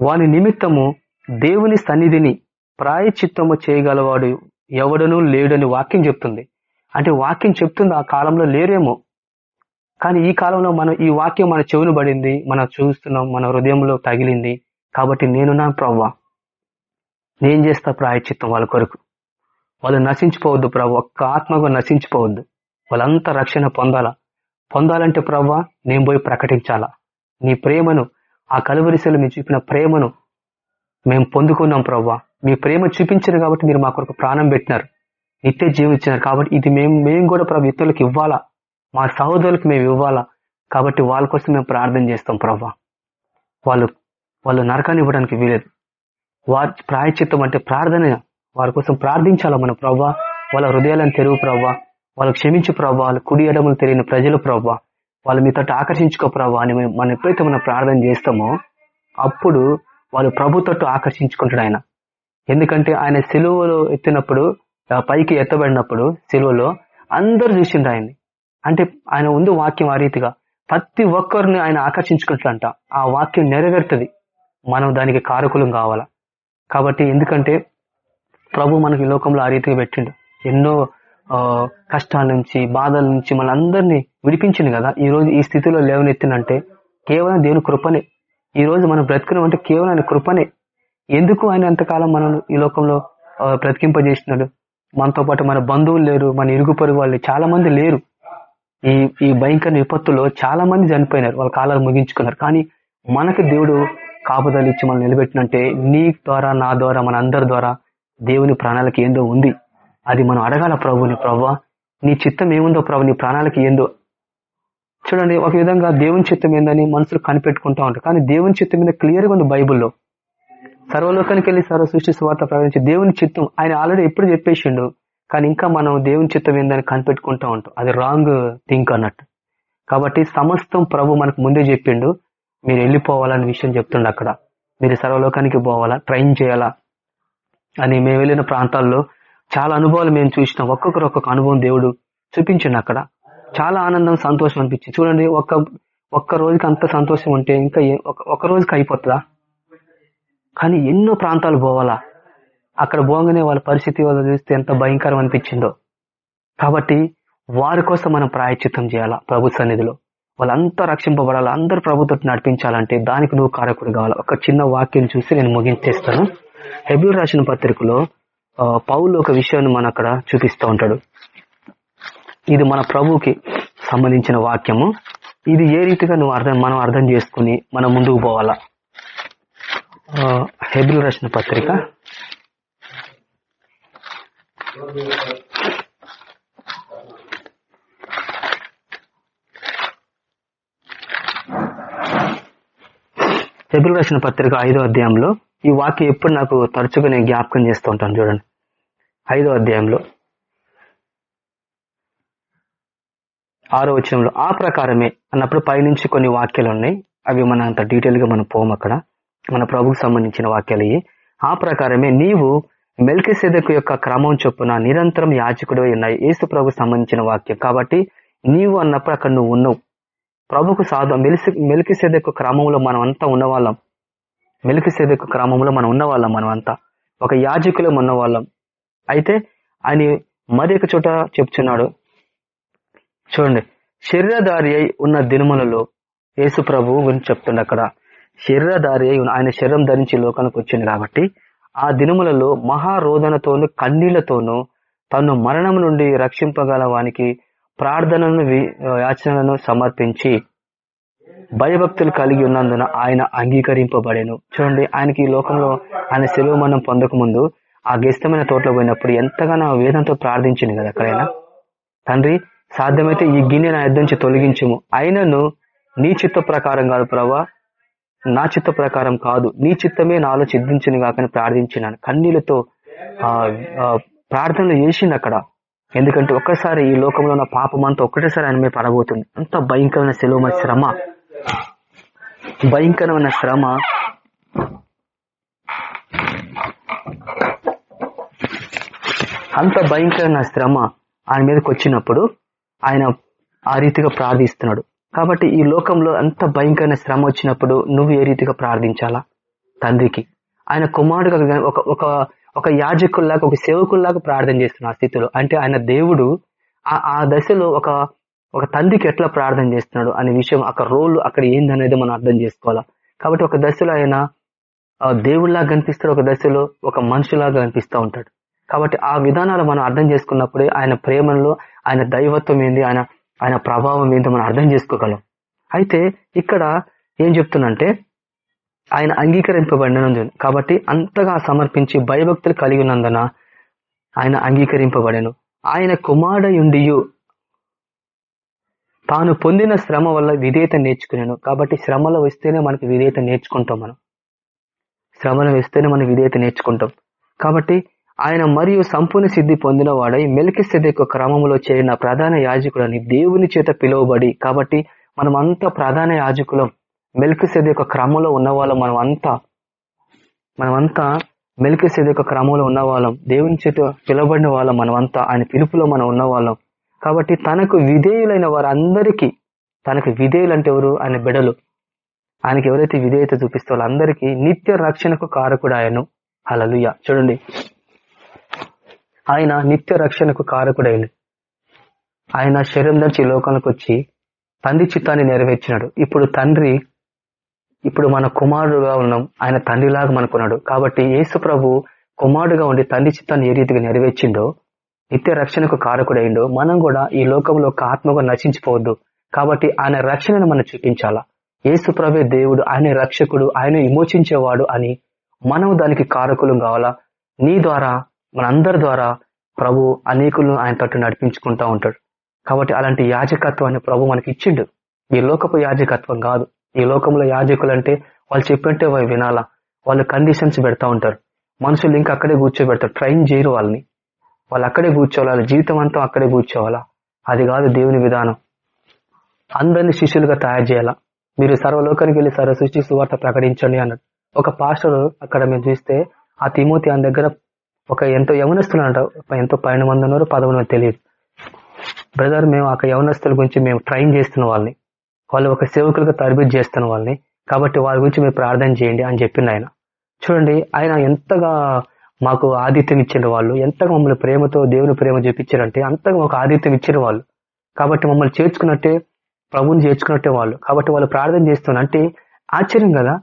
[SPEAKER 2] వాని నిమిత్తము దేవుని సన్నిధిని ప్రాయచిత్తము చేయగలవాడు ఎవడనూ లేడని వాక్యం చెప్తుంది. అంటే వాక్యం చెప్తుంది ఆ కాలంలో లేరేమో. కానీ ఈ కాలంలో మనం ఈ వాక్యం మన చెవులు పడింది మనం చూస్తున్నాం మన హృదయంలో తగిలింది. కాబట్టి నేను నా ప్రవ్వా. నేను చేస్తా ప్రాయచిత్తం వాళ్ళ కొరకు. వాళ్ళు నశించిపోవద్దు ప్రభు ఒక్క ఆత్మగా నశించిపోవద్దు. వాళ్ళంతా రక్షణ పొందాలా? పొందాలంటే ప్రవ్వా నేను పోయి ప్రకటించాలా? నీ ప్రేమను ఆ కలువరిశలు మీరు చూపిన ప్రేమను మేము పొందుకున్నాం ప్రవ్వా. మీ ప్రేమ చూపించారు కాబట్టి మీరు మా కొరకు ప్రాణం పెట్టినారు. నిత్య జీవం ఇచ్చినారు కాబట్టి ఇది మేము మేము కూడా ప్రభు ఇతరులకు ఇవ్వాలా? మా సహోదరులకు మేము ఇవ్వాలా? కాబట్టి వాళ్ళ కోసం మేము ప్రార్థన చేస్తాం ప్రభా. వాళ్ళు వాళ్ళు నరకాన్ని ఇవ్వడానికి వీలేదు. వారి ప్రాయచిత్తం అంటే ప్రార్థన వారి కోసం ప్రార్థించాలా మన ప్రభా? వాళ్ళ హృదయాలను తెరువు ప్రభావ వాళ్ళు క్షమించు ప్రభా. వాళ్ళ కుడి ఎడములు తెలియని ప్రజలు ప్రభా. వాళ్ళు మీతో ఆకర్షించుకో ప్రభా అని మేము- మనం ఎప్పుడైతే మనం ప్రార్థన చేస్తామో అప్పుడు వాళ్ళు ప్రభుతో ఆకర్షించుకుంటాడు ఆయన. ఎందుకంటే ఆయన సిలువలో ఎత్తినప్పుడు పైకి ఎత్తబడినప్పుడు సిలువలో అందరు చూసిండు ఆయన్ని. అంటే ఆయన ఉంది వాక్యం ఆ రీతిగా ప్రతి ఒక్కరిని ఆయన ఆకర్షించుకుంటారంట ఆ వాక్యం నెరవేరుతుంది. మనం దానికి కారకులం కావాలా? కాబట్టి ఎందుకంటే ప్రభు మనకి లోకంలో ఆ రీతిగా పెట్టిండు. ఎన్నో ఆ, కష్టాల నుంచి బాధల నుంచి మన అందరినీ విడిపించింది కదా. ఈ రోజు ఈ స్థితిలో లేవనెత్తినంటే కేవలం దేవుని కృపనే. ఈ రోజు మనం బ్రతుకున్నాం అంటే కేవలం ఆయన కృపనే. ఎందుకు ఆయన ఎంతకాలం మనం ఈ లోకంలో బ్రతికింపజేసినాడు మనతో పాటు మన బంధువులు లేరు మన ఇరుగు పొరుగు వాళ్ళు చాలా మంది లేరు. ఈ ఈ భయంకర విపత్తులో చాలా మంది చనిపోయినారు వాళ్ళ కాలాలు ముగించుకున్నారు. కానీ మనకి దేవుడు కాపుదలు ఇచ్చి మనం నిలబెట్టినంటే నీ ద్వారా నా ద్వారా మన అందరి ద్వారా దేవుని ప్రాణాలకి ఏందో ఉంది. అది మనం అడగాల ప్రభుని ప్రవ్వా నీ చిత్తం ఏముందో ప్రభు నీ ప్రాణాలకి ఏందో? చూడండి ఒక విధంగా దేవుని చిత్తం ఏందని మనుషులు కనిపెట్టుకుంటా ఉంటారు. కానీ దేవుని చిత్తం మీద క్లియర్గా ఉంది బైబుల్లో. సర్వలోకానికి వెళ్ళి సర్వ సృష్టి స్వార్థ ప్రకటించి దేవుని చిత్తం ఆయన ఆల్రెడీ ఎప్పుడు చెప్పేసిండు కానీ ఇంకా మనం దేవుని చిత్తం ఏందని కనిపెట్టుకుంటా ఉంటాం. అది రాంగ్ థింక్ అన్నట్టు. కాబట్టి సమస్తం ప్రభు మనకు ముందే చెప్పిండు మీరు వెళ్ళిపోవాలనే విషయం చెప్తుండ అక్కడ. మీరు సర్వలోకానికి పోవాలా ట్రైన్ చేయాలా అని మేము వెళ్ళిన ప్రాంతాల్లో చాలా అనుభవాలు మేము చూసినాం. ఒక్కొక్కరు ఒక్కొక్క అనుభవం దేవుడు చూపించిండు అక్కడ. చాలా ఆనందం సంతోషం అనిపించింది. చూడండి ఒక్క ఒక్క రోజుకి అంత సంతోషం ఉంటే ఇంకా ఒక రోజుకి అయిపోతుందా? కానీ ఎన్నో ప్రాంతాలు పోవాలా? అక్కడ పోగానే వాళ్ళ పరిస్థితి వాళ్ళు చూస్తే ఎంత భయంకరం అనిపించిందో. కాబట్టి వారి కోసం మనం ప్రాయచిత్తం చేయాలా ప్రభు సన్నిధిలో? వాళ్ళంతా రక్షింపబడాలి? అందరు ప్రభుత్వం నడిపించాలంటే దానికి నువ్వు కారకుడు కావాలి? ఒక చిన్న వాక్యం చూసి నేను ముగించేస్తాను. హెబ్యూర్ రాసిన పత్రికలో పౌలు ఒక విషయాన్ని మన అక్కడ చూపిస్తూ ఉంటాడు. ఇది మన ప్రభుకి సంబంధించిన వాక్యము. ఇది ఏ రీతిగా నువ్వు అర్థం మనం అర్థం చేసుకుని మనం ముందుకు పోవాలా? హెబిల్ రచన పత్రిక. హెబిల్ రచన పత్రిక ఐదో అధ్యాయంలో ఈ వాక్యం ఎప్పుడు నాకు తరచుగా నేను జ్ఞాపకం చేస్తూ ఉంటాను చూడండి. ఐదో అధ్యాయంలో. ఆరో వచనంలో ఆ ప్రకారమే అన్నప్పుడు పైనుంచి కొన్ని వాక్యాలు ఉన్నాయి. అవి మన అంత డీటెయిల్గా మనం పోము అక్కడ. మన ప్రభుకు సంబంధించిన వాక్యాలు ఆ ప్రకారమే నీవు మెల్కిసెదకు యొక్క క్రమం చొప్పున నిరంతరం యాచకుడు ఉన్నాయి యేసు ప్రభుకు సంబంధించిన వాక్యం. కాబట్టి నీవు అన్నప్పుడు అక్కడ నువ్వు ఉన్నావు. ప్రభుకు సాధ మెలిసి మెలికిసెదకు క్రమంలో మనం అంతా ఉన్నవాళ్ళం. మెలికిసెదకు క్రమంలో మనం ఉన్నవాళ్ళం మనం అంతా ఒక యాజకులం ఉన్నవాళ్ళం. అయితే ఆయన మరి ఒక చోట చెప్తున్నాడు. చూడండి. శరీరధారి అయి ఉన్న దినములలో యేసు ప్రభు గురించి చెప్తుండ అక్కడ. శరీరధారి అయి ఆయన శరీరం ధరించి లోకానికి వచ్చింది కాబట్టి ఆ దినములలో మహారోదనతోను కన్నీళ్ళతోనూ తను మరణం నుండి రక్షింపగల వానికి ప్రార్థనను యాచనలను సమర్పించి భయభక్తులు కలిగి ఉన్నందున ఆయన అంగీకరింపబడేను. చూడండి ఆయనకి ఈ లోకంలో ఆయన సెలవు మనం పొందక ముందు ఆ గెస్తమైన తోటలో పోయినప్పుడు ఎంతగానో వేదంతో ప్రార్థించింది కదా ఎక్కడైనా? తండ్రి సాధ్యమైతే ఈ గిన్నె నా యుద్ధం నుంచి తొలగించము. అయినను నీ చిత్త ప్రకారం కాదు ప్రభా నా చిత్త ప్రకారం కాదు. నీ చిత్తమే నాలో సిద్ధించును కాకని ప్రార్థించినాను. కన్నీళ్ళతో ఆ ప్రార్థనలు చేసింది అక్కడ. ఎందుకంటే ఒక్కసారి ఈ లోకంలో ఉన్న పాపం అంతా ఒక్కటేసారి ఆయన మీద పడబోతుంది. అంత భయంకరమైన సెలవు శ్రమ. భయంకరమైన శ్రమ. అంత భయంకరమైన శ్రమ ఆయన మీదకి వచ్చినప్పుడు ఆయన ఆ రీతిగా ప్రార్థిస్తున్నాడు. కాబట్టి ఈ లోకంలో అంత భయంకరమైన శ్రమ వచ్చినప్పుడు నువ్వు ఏ రీతిగా ప్రార్థించాలా? తండ్రికి. ఆయన కుమారుడుగా ఒక ఒక ఒక యాజకుల్లాగా ఒక సేవకుల్లాగా ప్రార్థన చేస్తున్న ఆ స్థితిలో. అంటే ఆయన దేవుడు ఆ ఆ దశలో ఒక ఒక తండ్రికి ఎట్లా ప్రార్థన చేస్తున్నాడు అనే విషయం అక్కడ రోల్ అక్కడ ఏందనేది మనం అర్థం చేసుకోవాలా? కాబట్టి ఒక దశలో ఆయన ఆ, దేవుడిలాగా కనిపిస్తాడు ఒక దశలో ఒక మనుషులాగా కనిపిస్తూ ఉంటాడు. కాబట్టి ఆ విధానాలు మనం అర్థం చేసుకున్నప్పుడే ఆయన ప్రేమలో ఆయన దైవత్వం ఏంది ఆయన ఆయన ప్రభావం ఏంటో మనం అర్థం చేసుకోగలం. అయితే ఇక్కడ ఏం చెప్తుందంటే ఆయన అంగీకరింపబడినందు కాబట్టి అంతగా సమర్పించి భయభక్తులు కలిగి ఉన్నందున ఆయన అంగీకరింపబడెను. ఆయన కుమారుడయుండియు తాను పొందిన శ్రమ వల్ల విధేయత నేర్చుకున్నాను కాబట్టి శ్రమలో వస్తేనే మనకి విధేయత నేర్చుకుంటాం మనం. శ్రమను వేస్తేనే మనం విధేయత నేర్చుకుంటాం. కాబట్టి ఆయన మరియు సంపూర్ణ సిద్ధి పొందినవాడై మెలికి యొక్క క్రమంలో చేరిన ప్రధాన యాజకుడని దేవుని చేత పిలువబడి కాబట్టి మనం అంతా ప్రధాన యాజకులం. మెలికి యొక్క క్రమంలో ఉన్న వాళ్ళం మనం అంతా మనమంతా మెలికి యొక్క క్రమంలో ఉన్నవాళ్ళం. దేవుని చేత పిలువబడిన వాళ్ళం మనమంతా. ఆయన పిలుపులో మనం ఉన్నవాళ్ళం. కాబట్టి తనకు విధేయులైన వారందరికీ తనకు విధేయులు అంటే ఎవరు? ఆయన బిడలు. ఆయనకి ఎవరైతే విధేయత చూపిస్తారో అందరికీ నిత్య రక్షణకు కారకుడు ఆయను హలలుయ చూడండి. ఆయన నిత్య రక్షణకు కారకుడైన. ఆయన శరీరం నుంచి లోకానికి వచ్చి తండ్రి చిత్తాన్ని నెరవేర్చినాడు. ఇప్పుడు తండ్రి ఇప్పుడు మన కుమారుడుగా ఉన్నాం. ఆయన తండ్రిలాగా మనకున్నాడు. కాబట్టి యేసు ప్రభు కుమారుడుగా ఉండి తండ్రి చిత్తాన్ని ఏ రీతిగా నెరవేర్చిండో నిత్య రక్షణకు కారకుడైండో మనం కూడా ఈ లోకంలో ఒక ఆత్మగా నశించిపోవద్దు. కాబట్టి ఆయన రక్షణను మనం చూపించాలా? యేసు ప్రభే దేవుడు ఆయన రక్షకుడు ఆయన విమోచించేవాడు అని మనం దానికి కారకులు కావాలా? నీ ద్వారా మనందరి ద్వారా ప్రభు అనేకులను ఆయన తట్టు నడిపించుకుంటా ఉంటాడు. కాబట్టి అలాంటి యాజకత్వాన్ని ప్రభు మనకి ఇచ్చిండు ఈ లోకపు యాజకత్వం కాదు. ఈ లోకంలో యాజకులు అంటే వాళ్ళు చెప్పంటే వినాలా. వాళ్ళు కండిషన్స్ పెడతా ఉంటారు. మనుషులు ఇంకా అక్కడే కూర్చోబెడతారు. ట్రైన్ చేయరు వాళ్ళని. వాళ్ళు అక్కడే కూర్చోవాలి? వాళ్ళ జీవితం అంతా అక్కడే కూర్చోవాలా? అది కాదు దేవుని విధానం. అందరిని శిష్యులుగా తయారు చేయాలా? మీరు సర్వలోకానికి వెళ్ళి సర్వ సృష్టి సువార్త ప్రకటించండి అన్నాడు. ఒక పాస్టర్ అక్కడ మేము చూస్తే ఆ తిమోతి ఆయన దగ్గర ఒక ఎంతో యవనస్తులు అంటారు. ఎంతో పన్నెండు మంది ఉన్నారు పదకొండు మంది తెలియదు. బ్రదర్ మేము ఆ యవనస్తుల గురించి మేము ట్రైన్ చేస్తున్న వాళ్ళని వాళ్ళు ఒక సేవకులుగా తరబితి చేస్తున్న వాళ్ళని కాబట్టి వాళ్ళ గురించి మీరు ప్రార్థన చేయండి అని చెప్పింది ఆయన. చూడండి ఆయన ఎంతగా మాకు ఆతిథ్యం ఇచ్చిన వాళ్ళు ఎంతగా మమ్మల్ని ప్రేమతో దేవుని ప్రేమ చూపించారంటే అంతగా మాకు ఆతిథ్యం ఇచ్చిన వాళ్ళు. కాబట్టి మమ్మల్ని చేర్చుకున్నట్టే ప్రభుని చేర్చుకున్నట్టే వాళ్ళు. కాబట్టి వాళ్ళు ప్రార్థన చేస్తున్నారు. అంటే ఆశ్చర్యం కదా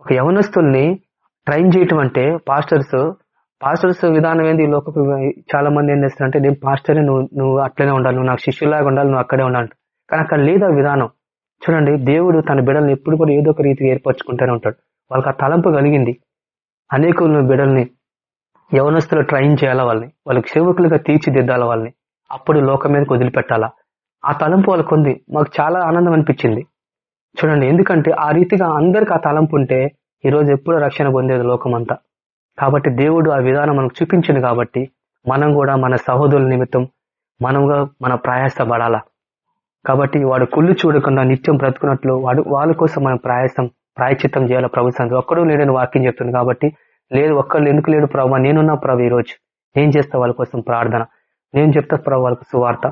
[SPEAKER 2] ఒక యవనస్తుల్ని ట్రైన్ చేయటం అంటే పాస్టర్స్ పాస్టర్స్ విధానం ఏంది? ఈ లోకపు చాలా మంది ఏం చేస్తారంటే నేను పాస్టరే నువ్వు నువ్వు అట్లనే ఉండాలి నువ్వు నాకు శిష్యులాగా ఉండాలి నువ్వు అక్కడే ఉండాలి కానీ అక్కడ లేదా విధానం. చూడండి దేవుడు తన బిడల్ని ఎప్పుడు కూడా ఏదో ఒక రీతిగా ఏర్పరచుకుంటూనే ఉంటాడు. వాళ్ళకి ఆ తలంపు కలిగింది. అనేకులను బిడల్ని యవనస్తులు ట్రైన్ చేయాలా వాళ్ళని? వాళ్ళకి సేవకులుగా తీర్చిదిద్దాల వాళ్ళని? అప్పుడు లోకం మీదకి వదిలిపెట్టాలా? ఆ తలంపు వాళ్ళకు ఉంది. మాకు చాలా ఆనందం అనిపించింది. చూడండి ఎందుకంటే ఆ రీతిగా అందరికి ఆ తలంపు ఉంటే ఈరోజు ఎప్పుడో రక్షణ పొందేది లోకం అంతా కాబట్టి దేవుడు ఆ విధానం మనకు చూపించింది కాబట్టి మనం కూడా మన సహోదరుల నిమిత్తం మనముగా మన ప్రయాసపడాలా. కాబట్టి వాడు కుళ్ళు చూడకుండా నిత్యం బ్రతుకున్నట్లు వాడు వాళ్ళ కోసం మనం ప్రయాసం ప్రాయచిత్తం చేయాలి ప్రభు ఒక్కడు ఒక్కడూ లేడని వాక్యం చెప్తుంది కాబట్టి లేదు ఒక్కళ్ళు ఎందుకు లేడు ప్రభు? నేనున్నా ప్రభు ఈరోజు. రోజు నేను చేస్తా వాళ్ళ కోసం ప్రార్థన? నేను చెప్తా ప్రభు వాళ్ళకు సువార్త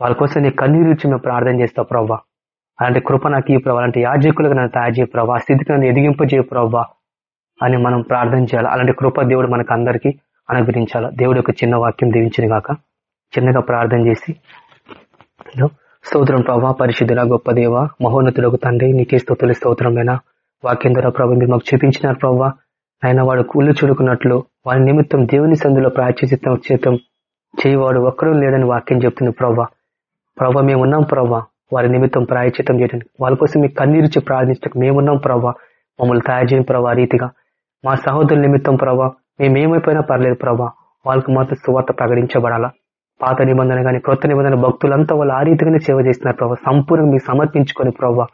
[SPEAKER 2] వాళ్ళ కోసం నీ కన్నీరు ఇచ్చి మేము ప్రార్థన చేస్తా ప్రవ్వా అలాంటి కృప నాకు ఈ ప్రభావ అలాంటి యాజకులుగా నన్ను తయారు చేయ ప్రభా. స్థితికి నన్ను ఎదిగింపజేయ ప్రభా. అని మనం ప్రార్థన చేయాలి. అలాంటి కృప దేవుడు మనకు అందరికీ అనుగ్రహించాలి? దేవుడు యొక్క చిన్న వాక్యం దీవించిన గాక. చిన్నగా ప్రార్థన చేసి స్తోత్రం ప్రభా పరిశుద్ధుల గొప్ప దేవ మహోన్నతులకు తండ్రి నీకే స్తోతుల స్తోత్రమైన వాక్యం ద్వారా ప్రభు మీరు మాకు చూపించినారు ప్రభా. ఆయన వాడు కూళ్ళు చూడుకున్నట్లు వారి నిమిత్తం దేవుని సందులో ప్రాచిత్తం చేతం చేయవాడు ఒక్కడూ లేదని వాక్యం చెప్తుంది ప్రభా. ప్రభ మేము ఉన్నాం ప్రభా. వారి నిమిత్తం ప్రాయచితం చేయడానికి వాళ్ళ కోసం మీకు కన్నీరుచి ప్రార్థించడానికి మేమున్నాం ప్రభా. మమ్మల్ని తయారు చేయని ప్రభా రీతిగా. మా సహోదరుల నిమిత్తం ప్రభా మేమేమైపోయినా పర్లేదు ప్రభా. వాళ్ళకి మాత్రం సువార్త ప్రకటించబడాలా. పాత నిబంధన కానీ క్రొత్త నిబంధన భక్తులంతా వాళ్ళు ఆ రీతిగానే సేవ చేస్తున్నారు ప్రభా. సంపూర్ణంగా మీకు సమర్పించుకొని ప్రభావ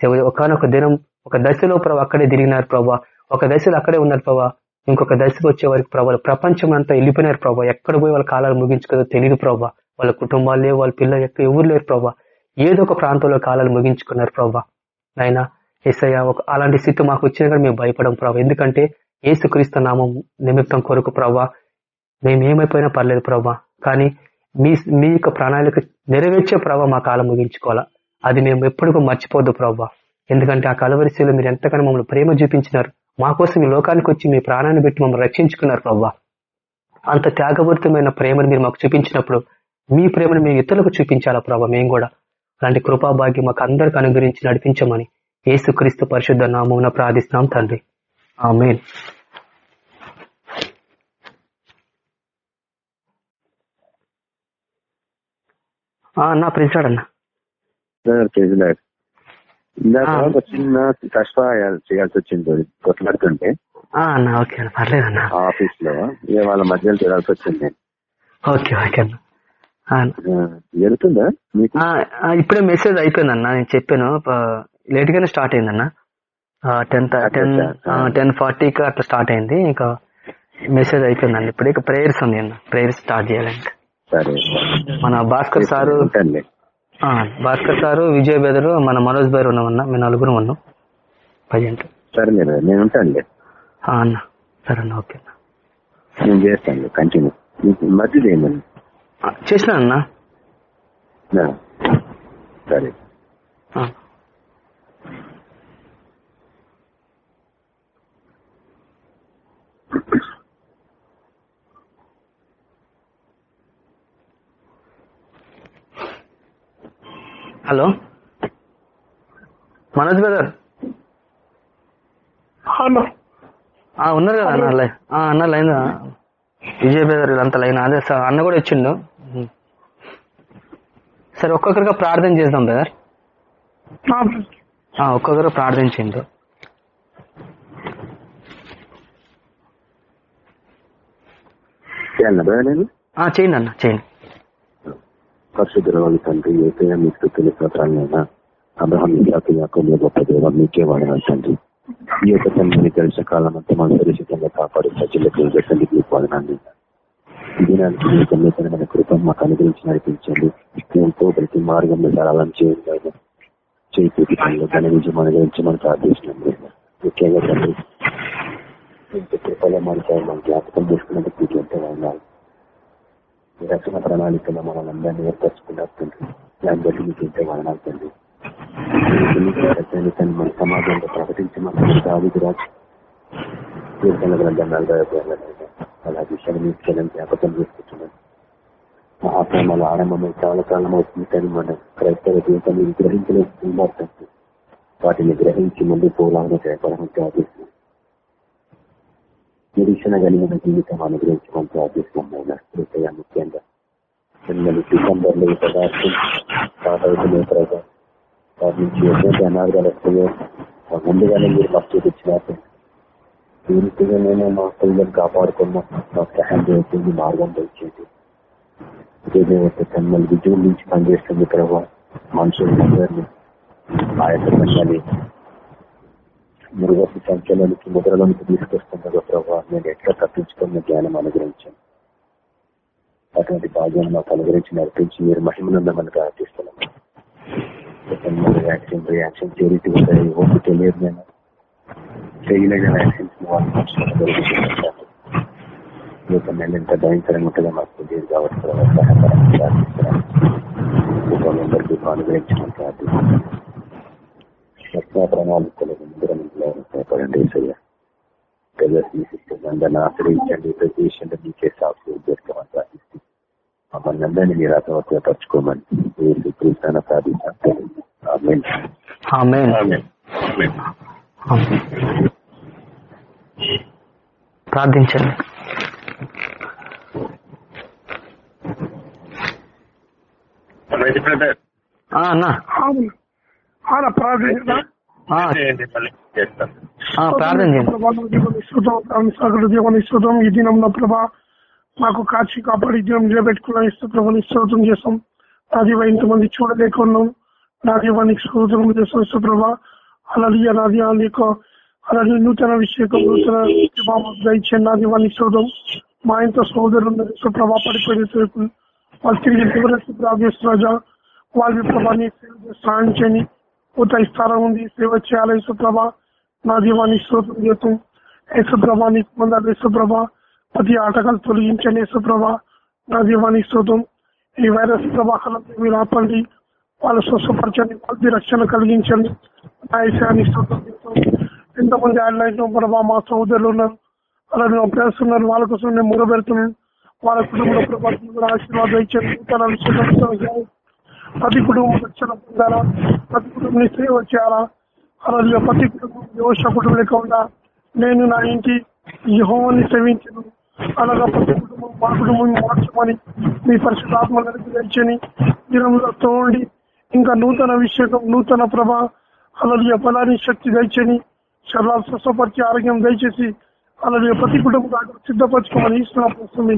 [SPEAKER 2] సేవ ఒకనొక దినం ఒక దశలో ప్రభా అక్కడే తిరిగినారు ప్రభా. ఒక దశలో అక్కడే ఉన్నారు ప్రభావ ఇంకొక దశకు వచ్చే వారికి ప్రభావ ప్రపంచం అంతా వెళ్ళిపోయినారు ప్రభావ ఎక్కడ పోయి వాళ్ళ కాలాలు ముగించుకోదో తెలియదు ప్రభా. వాళ్ళ కుటుంబాలు వాళ్ళ పిల్లలు ఎక్కడ ఎవరు లేరు ప్రభా. ఏదో ఒక ప్రాంతంలో కాలాలు ముగించుకున్నారు ప్రభావ నాయన ఎస్ఐ ఒక అలాంటి స్థితి మాకు వచ్చినా కానీ మేము భయపడం ప్రభావ ఎందుకంటే ఏసుక్రీస్తు నామం నిమిత్తం కొరకు ప్రభా మేము ఏమైపోయినా పర్లేదు ప్రభా. కానీ మీ మీ యొక్క ప్రణాళిక నెరవేర్చే ప్రభావ మా కాలం ముగించుకోవాలా. అది మేము ఎప్పుడు మర్చిపోద్దు ప్రభా. ఎందుకంటే ఆ కలవరిశీలో మీరు ఎంతగానో మమ్మల్ని ప్రేమ చూపించినారు. మా కోసం ఈ లోకానికి వచ్చి మీ ప్రాణాన్ని పెట్టి మమ్మల్ని రక్షించుకున్నారు ప్రభా. అంత త్యాగపూరితమైన ప్రేమను మీరు మాకు చూపించినప్పుడు మీ ప్రేమను మేము ఇతరులకు చూపించాలా ప్రభా మేము కూడా. అలాంటి కృపాభాగ్యం మాకు అందరికి అనుగ్రహించి నడిపించమని ఏసుక్రీస్తు పరిశుద్ధ నామమున ప్రార్థిస్తున్నాం తండ్రి. ఆమేన్. ఆ, అన్నా ప్రిన్సాడ్ అన్న.
[SPEAKER 3] ఇందాక. ఒక చిన్న కష్ట చేయాల్సి వచ్చింది కొట్లాడుతుంటే.
[SPEAKER 2] ఆ, అన్న ఓకే అన్న పర్లేదు అన్న.
[SPEAKER 3] ఆఫీస్లో వాళ్ళ మధ్యలో తిరాల్సి వచ్చింది.
[SPEAKER 2] ఓకే ఓకే అన్న.
[SPEAKER 3] జరుగుతుందా
[SPEAKER 2] ఇప్పుడే మెసేజ్ అయిపోయిందన్న నేను చెప్పాను. లేట్ గానే స్టార్ట్ అయిందన్న. టెన్ టెన్ టెన్ ఫార్టీకి అట్లా స్టార్ట్ అయింది. ఇంకా మెసేజ్ అయిపోయిందండి ఇప్పుడు. ఇక ప్రేయర్స్ ఉంది అన్న. ప్రేయర్స్ స్టార్ట్ చేయాలంటే.
[SPEAKER 3] సరే.
[SPEAKER 2] మన Bhaskar sir Bhaskar sir Vijay brother మన మనోజ్ బైర్ ఉన్నామన్న. మేము నలుగురు ఉన్నాం. ప్రజెంట్
[SPEAKER 3] సరే నేను
[SPEAKER 2] అన్న. సరే అన్న ఓకే అన్న.
[SPEAKER 3] నేను చేస్తాను కంటిన్యూ. మధ్యలో
[SPEAKER 2] ఆ, చేసినా అన్న.
[SPEAKER 3] సరే
[SPEAKER 2] ఆ. హలో? మనోజ్ బ్రదర్?
[SPEAKER 4] హలో.
[SPEAKER 2] ఆ, ఉన్నారు కదా అన్న లై- ఆ, అన్న లైన్. విజయ్ బ్రదర్ ఇదంతా లైన్. అదే సార్ అన్న కూడా వచ్చిండు ఉం. సరే ఒక్కొక్కరిగా ప్రార్థన చేద్దాం బ్రదర్. ఆ, ఒక్కొక్కరు ప్రార్థించండి చేయండి అన్న చేయండి.
[SPEAKER 3] పరిశుద్ధుల తండ్రి ఏకైనా మీ స్థుతులు స్తోత్రాలైనా అబ్రహం ఇసాకు యాకోబుల గొప్ప దేవ మీకే వాడాలి తండ్రి. ఈ యొక్క తండ్రిని తెలిసిన కాలం అంతా మనం సురక్షితంగా కాపాడు సజ్జలకు గట్టండి మీకు వాదనాన్ని ఈ దినానికి మీ కన్యతనమైన కృప మాకు అనుగ్రహించి నడిపించండి. ఎంతో ప్రతి మార్గంలో సరళం చేయండి ఆయన. చేతి పనులు ఘన విజయం అనుగ్రహించమని ప్రార్థిస్తున్నాం ముఖ్యంగా తండ్రి ఇంత కృపలో మనకి మన జ్ఞాపకం చేసుకున్నందుకు మీకు ఎంతో వందాలు ఈ రక్షణ ప్రణాళికలో మనల్ని అందరినీ ఏర్పరచుకున్నారు తండ్రి దాన్ని బట్టి మీకు ఎంతో వదనాలు తండ్రి మన సమాజంలో ప్రకటించమని కీర్తన గ్రంథం నలభై అలా విషయాన్ని మీకు జ్ఞాపకం చేసుకుంటున్నాను. ఆరంభమై చాలా కాలం అవుతుంది కానీ మన క్రైస్తవ జీవితాన్ని గ్రహించలేదు వాటిని గ్రహించి ముందు పోలాలని చేపడమని ప్రార్థిస్తున్నాం నిరీక్షణ కలిగిన జీవితం అనుగ్రహించమని ప్రార్థిస్తున్నాం ఆయన కృపయ ముఖ్యంగా. మిమ్మల్ని డిసెంబర్లో పదార్థం స్టార్ట్ ప్రభావ వారి నుంచి ఎటువంటి అనార్థాలు వస్తాయో ముందుగానే మీరు మాకు చూపించినారు ఈ రీతిగా మేము మా పిల్లలు కాపాడుకున్నాం మాకు సహాయం చేస్తుంది మార్గం తెచ్చేది దేవత తమ్మల్ని విజృంభించి పనిచేస్తుంది ప్రభావ మనుషులందరినీ ఆ యొక్క సంఘాన్ని మృగపు సంఖ్యలోనికి ముద్రలోనికి తీసుకొస్తున్నారు ప్రభావ నేను ఎట్లా తప్పించుకున్న జ్ఞానం అనుగ్రహించాను. అటువంటి భాగ్యాన్ని మాకు అనుగ్రహించి నడిపించి మీరు మహిమనుందమని ప్రార్థిస్తున్నాం. వ్యాక్సిన్ రియాక్షన్ చేరిటీ ఉంటాయి ఓపిక తెలియదు నేను. చేయలేని వ్యాక్సిన్స్ ఈ యొక్క నెల ఎంత భయంకరంగా ఉంటుందో మాకు తెలియదు కాబట్టి ప్రభావ సహాయపడాలని ప్రార్థిస్తున్నాం. అనుగ్రహించమని ప్రార్థిస్తున్నాను రక్షణ ప్రణాళికలకు ముందరంలో సహాయపడండి ఏసయ్య. ప్రదర్శన సిస్టమ్ అందరిని ఆశ్రయించండి ప్రతి విషయంలో మీకే సాక్షి చేసుకోమని ప్రార్థిస్తూ మమ్మల్ని అందరినీ మీరు అర్థపరచుకోమని ఏసు కృష్ణ ప్రార్థిస్తాం ఆమేన్.
[SPEAKER 2] ఆమేన్.
[SPEAKER 3] ఆమేన్.
[SPEAKER 2] ఆమేన్. ప్రార్థించండి. అన్నా.
[SPEAKER 4] ప్రార్థన స్తోత్రం ఈ ప్రభా మాకు కాచి కాపాడి దినం నిలబెట్టుకున్న. ఇస్తూ ప్రభుని స్తోత్రం చేస్తాం. నా దీవ ఇంతమంది చూడలేకున్నాం. నా దీవానికి స్తోత్రం చేస్తాం ఇస్తూ ప్రభా. అలలియ నా దీవానికి అలాగే నూతన విషయకం నూతన దయచేయండి. నా దీవానికి స్తోత్రం. మా ఇంత సోదరులు ఇస్తూ ప్రభా పడిపోయిన వాళ్ళు తిరిగి ఎవరైతే ప్రార్థిస్తున్నా వాళ్ళ ప్రభాని సహాయం చేయని పూత ఇస్తారా ఉంది సేవ చేయాలి యేసుప్రభ నా దీవాన్ని స్తోత్రం చేస్తాం యేసుప్రభ నీకు పొందాలి యేసుప్రభ ప్రతి ఆటగాలు తొలగించండి యేసుప్రభ నా దీవాన్ని స్తోత్రం. ఈ వైరస్ ప్రవాహాలను మీరు ఆపండి. వాళ్ళు స్వస్థపరచండి వాళ్ళకి రక్షణ కలిగించండి. నా విషయాన్ని స్తోత్రం చేస్తాం ఎంతమంది ఆన్లైన్ ప్రభా మా సోదరులు ఉన్నారు. అలాగే మా ఫ్రెండ్స్ వాళ్ళ కోసం నేను మూడబెడుతున్నాను వాళ్ళ కుటుంబంలో ప్రభావం ఆశీర్వాదం ఇచ్చాను ప్రతి కుటుంబం రక్షణ పొందాలా ప్రతి కుటుంబం సేవ చేయాలా అలా ప్రతి కుటుంబం యోష కుటుంబం లేకుండా నేను నా ఇంటి యహోవాన్ని సేవించను. అలాగా ప్రతి కుటుంబం మా కుటుంబం మార్చమని మీ పరిశుద్ధాత్మ నడిపించని దినంలో తోండి ఇంకా నూతన విషయం నూతన ప్రభ అలాగే బలాన్ని శక్తి దయచని శరీరాలు స్వస్థపరిచి ఆరోగ్యం దయచేసి అలాగే ప్రతి కుటుంబం సిద్ధపరచుకోమని ఇస్తున్నా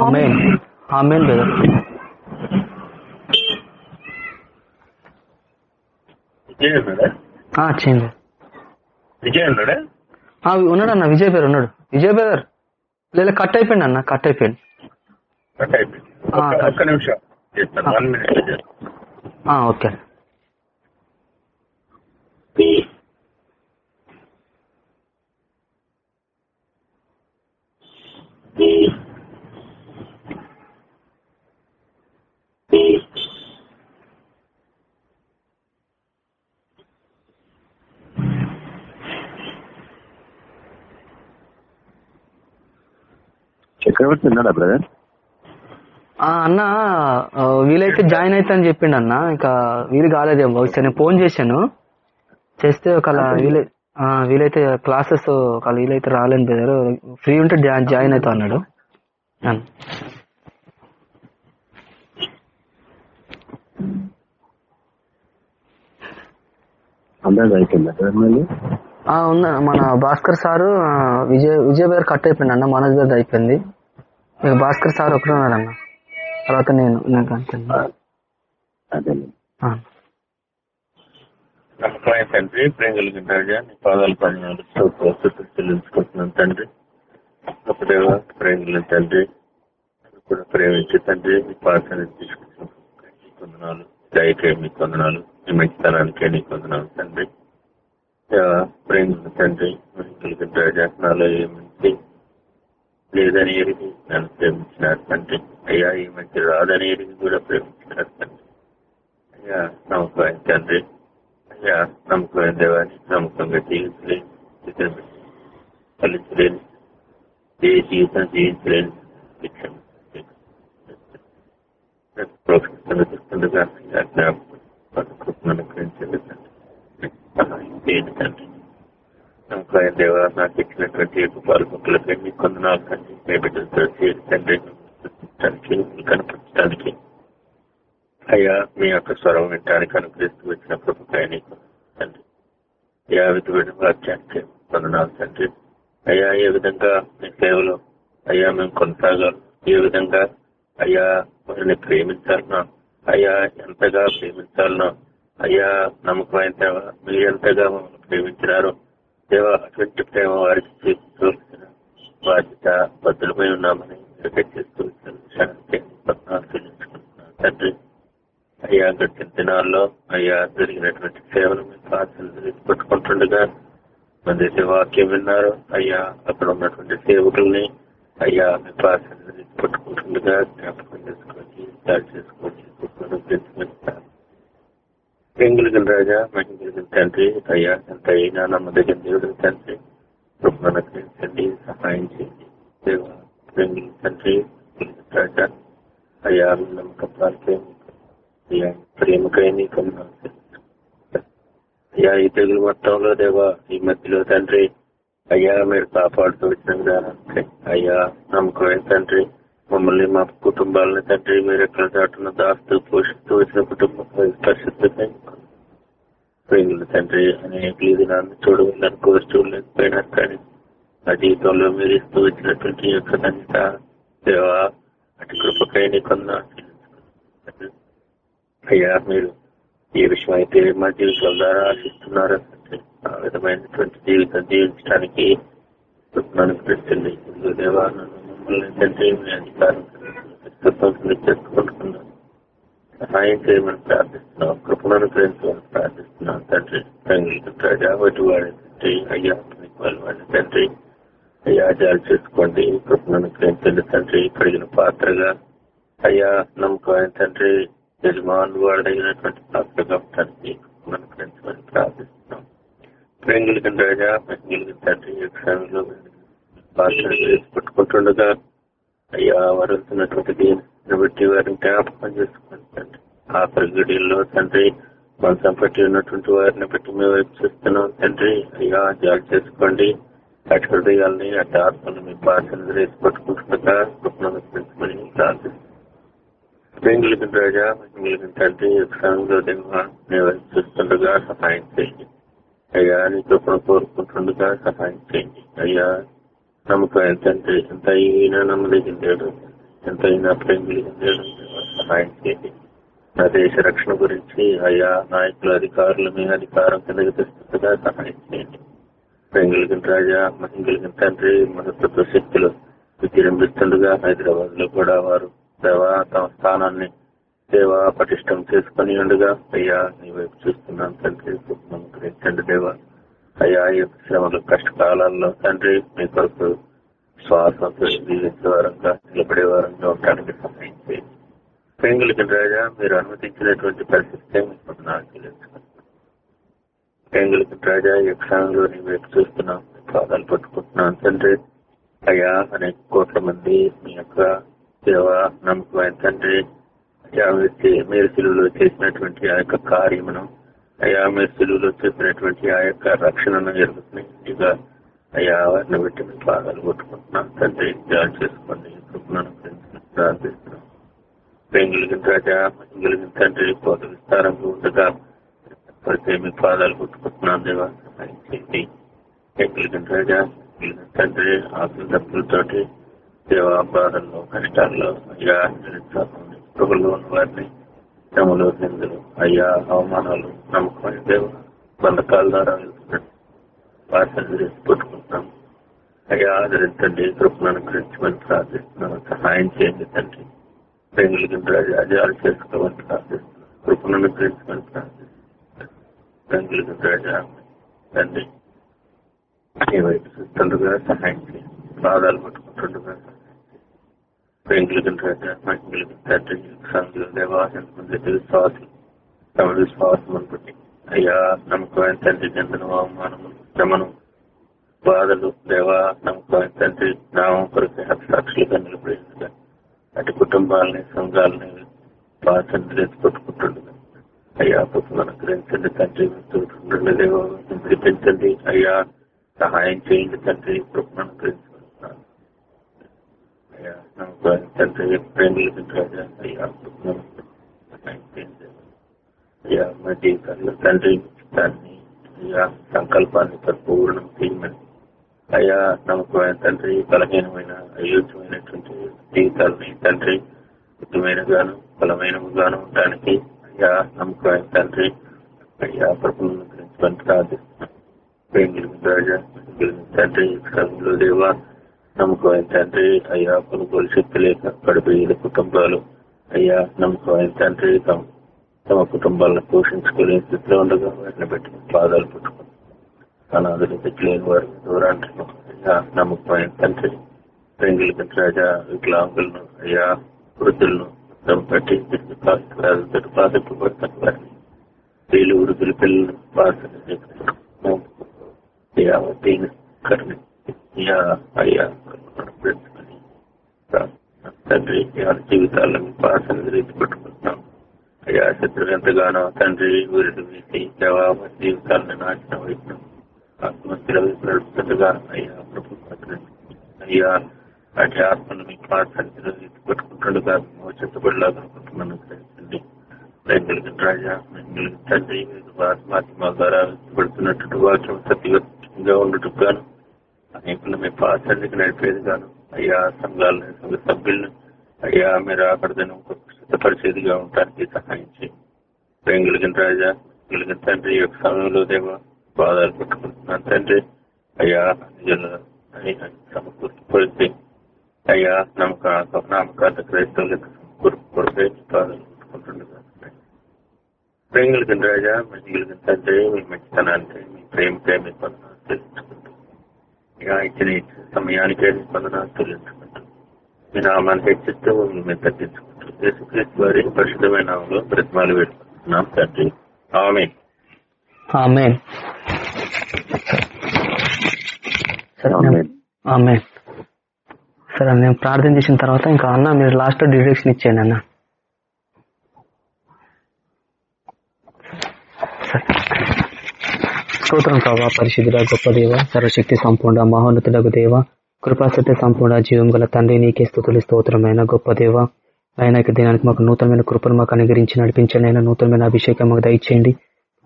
[SPEAKER 2] ఆమెన్ ఆమెన్ బ్రదర్
[SPEAKER 1] విజయ్ ఉన్నాడా
[SPEAKER 2] ఆ, చేయండి.
[SPEAKER 1] విజయ్ ఉన్నాడా
[SPEAKER 2] ఉన్నాడు అన్న విజయ్ పేరు ఉన్నాడు. విజయ్ బ్రదర్ లేదా కట్ అయిపోయింది అన్న కట్ అయిపోయింది.
[SPEAKER 1] కట్ అయిపోయింది. ఒక్క- నిమిషం.
[SPEAKER 2] ఓకే.
[SPEAKER 1] చక్రవర్తి ఉన్నాడా బ్రదర్
[SPEAKER 2] అన్న వీలైతే జాయిన్ అయితే అని చెప్పిండు అన్న ఇంకా వీలు కాలేదేమో. ఒకసారి నేను ఫోన్ చేశాను. చేస్తే ఆ, వీలైతే క్లాసెస్ ఒకవేళ వీలైతే రాలేను బ్రదర్ ఫ్రీ ఉంటే జాయిన్ అవుతా అన్నాడు. ఉన్న మన భాస్కర్ సారు విజయ్ విజయ్ గారు కట్ అయిపోయింది అన్న. మనోజ్ గారు అయిపోయింది. ఇక భాస్కర్ సార్ ఒకటే ఉన్నారన్న. తర్వాత నేను నాకు అంతే.
[SPEAKER 1] తండ్రి? ప్రేమ కలిగిన రాజా నీ పాదాలు స్థుతులు చెల్లించుకుంటున్నాను తండ్రి. ఒక దేవ ప్రేమ కలిగిన తండ్రి కూడా ప్రేమించే తండ్రి. మీ పాత్రని తీసుకుంటున్నాను కొందనాలు దయకే మీ కొందనాలు మీ మంచితనానికే నీ కొందనాలు తండ్రి. ప్రేమ తండ్రి కలిగిన రాజా నాలో ఏ మంచి లేదని ఎరిగి నన్ను ప్రేమించినారు తండ్రి అయ్యా ఈ మంచి రాదని ఎరిగి కూడా ప్రేమించినారు తండ్రి అయ్యా నమ్మకం తండ్రి అయ్యా నమ్మకం దేవాన్ని నమ్మకంగా జీవించలేని ఫలించలేని ఏ జీవితం జీవించలేని శిక్షణ చూస్తుండగా అయ్యా జ్ఞాపకం కృపను అనుగ్రహించండి తండ్రి. సహాయం చేయండి తండ్రి నమ్మకమైన దేవ నాకు ఇచ్చినటువంటి పాల్గొంపులకి మీ కొందనాలు తండ్రి మీ బిడ్డలతో చేరి తండ్రి కనిపించడానికి అయ్యా మీ యొక్క స్వరం వినడానికి అనుగ్రహిస్తూ వచ్చిన ప్రభుత్వ తండ్రి. అయ్యా విధమైన వాక్యానికి కొందనాలు తండ్రి. అయ్యా ఏ విధంగా మీ సేవలో అయ్యా మేము కొనసాగాలి. ఏ విధంగా అయ్యా వారిని ప్రేమించాలనో అయ్యా ఎంతగా ప్రేమించాలనో అయ్యా నమ్మకమైన దేవ మీరు ఎంతగా మమ్మల్ని ప్రేమించినారో దేవ అటువంటి ప్రేమ వారికి చూపించవలసిన బాధ్యత బద్దులపై ఉన్నామని చేస్తూ తండ్రి అయ్యా గడిచిన దినాల్లో అయ్యా జరిగినటువంటి సేవలు మీ పాత్రలు పట్టుకుంటుండగా మన వాక్యం విన్నారు. అయ్యా అక్కడ ఉన్నటువంటి సేవకుల్ని అయ్యా మీ పాత్రలు పట్టుకుంటుండగా జ్ఞాపకం చేసుకోండి దాడి చేసుకోండి పెంగులిగిన రాజా మహిళగిన తండ్రి అయ్యా ఎంత అయినా నమ్మదగిన దేవుడు తండ్రి మనకి సహాయం చేయండి దేవ తండ్రి రాజా అయ్యా నమ్మకం అయ్యా ప్రేమకై నీకు అయ్యా ఈ తెగులు మొత్తంలో దేవా ఈ మధ్యలో తండ్రి అయ్యా మీరు కాపాడుతూ వచ్చిన అయ్యా నమ్మకమైన తండ్రి మమ్మల్ని మా కుటుంబాలని తండ్రి మీరు ఎక్కడ దాటున దాస్తూ పోషిస్తూ వచ్చిన కుటుంబం పరిశుద్ధంగా ప్రేగులు తండ్రి అనేక దినాన్ని చూడవాలని కోరి చూడలేకపోయినా కానీ ఆ జీవితంలో మీరు ఇస్తూ వచ్చినటువంటి యొక్క ధన్యత సేవ అటు కృపకై అయ్యా మీరు ఏ విషయం అయితే మా జీవితాల ద్వారా ఆశిస్తున్నారో ఆ విధమైనటువంటి జీవితం జీవించడానికి అనుగ్రహించండి దేవా మమ్మల్ని తండ్రి మీ అధికారం చేసుకుంటున్నాను సహాయం చేయమని ప్రార్థిస్తున్నాం కృపను అనుగ్రహించమని ప్రార్థిస్తున్నాం తండ్రి తండ్రి ప్రజా వాడి తండ్రి అయ్యా వాళ్ళ వాడి తండ్రి అయ్యా జాలి చేసుకోండి. కృపణను అనుగ్రహించండి తండ్రి. కడిగిన పాత్రగా. అయ్యా నమ్మకమైన తండ్రి యజమాను వాడదగినటువంటి పాత్రగా తండ్రి కృపణను అనుగ్రహించమని ప్రార్థిస్తున్నాం. ప్రేంగులకి రాజా ప్రేంగులకి తండ్రి ఈ క్షణంలో పాత్ర పట్టుకుంటుండగా. అయ్యా వారు వెళ్తున్నటువంటి బట్టి వారిని జ్ఞాపకం చేసుకోండి తండ్రి. ఆ ప్రగడిలో తండ్రి మనసం పట్టి ఉన్నటువంటి వారిని బట్టి మేము వైపు చూస్తున్నాం తండ్రి. అయ్యా జాలి చేసుకోండి. అటు హృదయాల్ని అటు ఆత్మని మీ భాషను రేసి పట్టుకుంటుండగా స్వప్నం పెంచమని ప్రార్థిస్తున్నాం. ప్రేంగులకి రాజా మిగిలిన తండ్రి చూస్తుండగా సహాయం చేయండి. అయ్యా నీ కృపను కోరుకుంటుండగా సహాయం చేయండి. అయ్యా నమ్మకం ఎంతంటే ఎంత అయినా నమ్మదగిందేడు ఎంత అయినా ప్రేమిలిగిందేడు సహాయం చేయండి. నా దేశ రక్షణ గురించి అయ్యా నాయకుల అధికారులు మీ అధికారం కిందకి తెస్తుండగా సహాయం చేయండి. ప్రేమిలిగిన రాజా మహిళగిన తండ్రి మహత్వ శక్తులు విజృంభిస్తుండగా హైదరాబాద్లో కూడా వారు దేవా తమ స్థానాన్ని దేవా పటిష్టం చేసుకుని ఉండగా అయ్యా నీ వైపు చూస్తున్నాను తండ్రి గ్రహించండి దేవా. అయ్యా ఈ శ్రమలు కష్టకాలాల్లో తండ్రి మీ కొరకు శ్వాసంతో జీవించే వారంగా నిలబడే వారంగా ఉండడానికి సహాయం చేయండి. పెంగులకి రాజా మీరు అనుమతించినటువంటి పరిస్థితి మీకు నాకు తెలియదు. పెంగులకి రాజా ఈ క్షణంలో నీ వైపు చూస్తున్నాం. పాదాలు పట్టుకుంటున్నాను తండ్రి అయ్యా అనేక కోట్ల మంది మీ యొక్క సేవ నమ్మకమైన తండ్రి అయ్యా మీరు సిలువులో చేసినటువంటి ఆ యొక్క కార్యమును అయ్యా మీరు సిలువులో చేసినటువంటి ఆ యొక్క రక్షణను ఎరుగుతున్నాయిగా అయ్యా వారిని పెట్టి మీ పాదాలు కొట్టుకుంటున్నాను తండ్రి జాలి చేసుకోండి కృపణను ప్రార్థిస్తున్నాం. పెంగులిగిన రాజా ఇంగులిగిన తండ్రి కోత విస్తారంగా ఉండగా పడితే మీ పాదాలు కొట్టుకుంటున్నాను దేవా సహాయం చేయండి పెంగులిగిన రాజా తండ్రి ఆకుల తప్పులతోటి దేవ బాధల్లో కష్టాల్లో అయ్యా ప్రభులో ఉన్న వారిని శ్రమలు నిందలు. అయ్యా అవమానాలు నమ్మకమైన దేవ బంధకాల ద్వారా వెళ్తున్నాడు వారిని పుట్టుకుంటాం అయ్యా ఆదరించండి కృపను అనుగ్రహించమని ప్రార్థిస్తున్నాను. సహాయం చేయండి తండ్రి. ప్రేమిలికి రాజా జాలు చేసుకోవాలని ప్రార్థిస్తున్నాను. కృపను అనుగ్రహించమని ప్రార్థిస్తున్నాను. ప్రేమిలికి రాజా తండ్రి ఈ వైపు చూస్తుండగా సహాయం చేయండి పట్టుకుంటుండగా ప్రేమిలికి రాజా మహిళకి తండ్రి సంఘులు దేవాసన ముందు విశ్వాసం తమ విశ్వాసం అనుకుంటే అయ్యా నమ్మకమైన తండ్రి చెందిన అవమానము శ్రమను బాధలు దేవా నమ్మకమైన తండ్రి నామం కొరకు సాక్షులుగా నిలబడిందిగా అటు కుటుంబాలని సంఘాలని బాధలు కొట్టుకుంటుండగా అయ్యా పుట్టును గ్రహించండి తండ్రి ఉండండి విడిపించండి అయ్యా సహాయం చేయండి తండ్రి కృపను గ్రహించుకుంటున్నాను అయ్యా తండ్రి ప్రేమిలు రాజా. అయ్యా కృపను సహాయం చేయండి. అయ్యా మా జీవితాల్లో తండ్రి దాన్ని అయ్యా సంకల్పాన్ని పరిపూర్ణం చేయమని. అయ్యా నమ్మకమైన తండ్రి బలహీనమైన అయోగ్యమైనటువంటి జీవితాలని తండ్రి ఉత్తమైన గాను బలమైన గాను ఉండడానికి అయ్యా నమ్మకమైన తండ్రి? అయ్యా ప్రభుత్వం గురించి ప్రార్థిస్తున్నాం తండ్రి క్రమంలో దేవా నమ్మకమైన తండ్రి? అయ్యా కొనుగోలు శక్తి లేక గడిపేద కుటుంబాలు. అయ్యా నమ్మకమైన తండ్రి? తమ తమ కుటుంబాలను పోషించుకునే స్థితిలో ఉండగా వాటిని బట్టి పాదాలు పుట్టుకుని అనాథులు తెచ్చలేని వారు దూరాన్ని అయ్యా నమ్మకమైన తండ్రి? పెంగిలి రాజా వికలాంగులను అయ్యా వృద్ధులను తమ బట్టి బాధింపబడతారు వారిని వీళ్ళు వృద్ధుల పిల్లలు అయ్యా దీని అయ్యా అయ్యా తండ్రి ఎవరి జీవితాలను పాసన రీతి పట్టుకుంటున్నాం అయ్యా శత్రువు ఎంతగానో తండ్రి వీరుడు వీసి జవాబు జీవితాలను నాశనం వైపు ఆత్మహత్యల వైపు నడుపుతుండగా అయ్యా ప్రభు అయ్యా వాటి ఆత్మను మీ పాత్రలో పెట్టుకుంటుండగా చెత్తబడిలాగా అనుకుంటున్నాను. గ్రహించండి కలిగిన రాజా కలిగిన తండ్రి మాధ్యమాల ద్వారా పెడుతున్నట్టు వాక్యం సత్యంగా ఉండటం గాను అనేకులు మీ పాత్రకి నడిపేది గాను. అయ్యా సంఘాలను సంఘ సభ్యులను అయ్యా మీరు ఆకడదని సిద్ధపరిచేదిగా ఉండటానికి సహాయం చేయండి ప్రేమ కలిగిన రాజా కలిగిన తండ్రి ఈ యొక్క సమయంలో దేవ బాధలు పెట్టుకుంటున్నాను తండ్రి. అయ్యా నిజంగా సమకూర్చిపడితే అయ్యా నమ్మక నామకాల క్రైస్తవులకు సమకూర్చిపడితే బాధలు పెట్టుకుంటుండగా ప్రేమ కలిగిన రాజా మంచి తండ్రి మీ మంచితనానికి మీ ప్రేమ ప్రేమ తెలుసుకుంటూ ఇచ్చిన సమయానికే మీ పొందనాలు తెలుసుకుంటూ మీ నామాన్ని హెచ్చిస్తూ మేము తగ్గించుకుంటూ యేసుక్రీస్తు వారి పరిశుద్ధమైన నామంలో ప్రతిమాలు పెట్టుకుంటున్నాం తండ్రి. ఆమె
[SPEAKER 2] ఆమె. ఆమె సరే నేను ప్రార్థన చేసిన తర్వాత ఇంకా అన్న మీరు లాస్ట్ డిరెక్షన్ ఇచ్చేయండి అన్న. స్తోత్రం ప్రభా పరిశుద్ధుడ గొప్ప దేవ సర్వశక్తి సంపూర్ణ మహోన్నతుడకు దేవ కృపాసత్య సంపూర్ణ జీవం గల తండ్రి నీకే స్థుతులు స్తోత్రమైన గొప్ప దేవ. ఆయన దినానికి మాకు నూతనమైన కృపను మాకు అనుగ్రహించి నడిపించండి ఆయన నూతనమైన అభిషేకం మాకు దయచేయండి.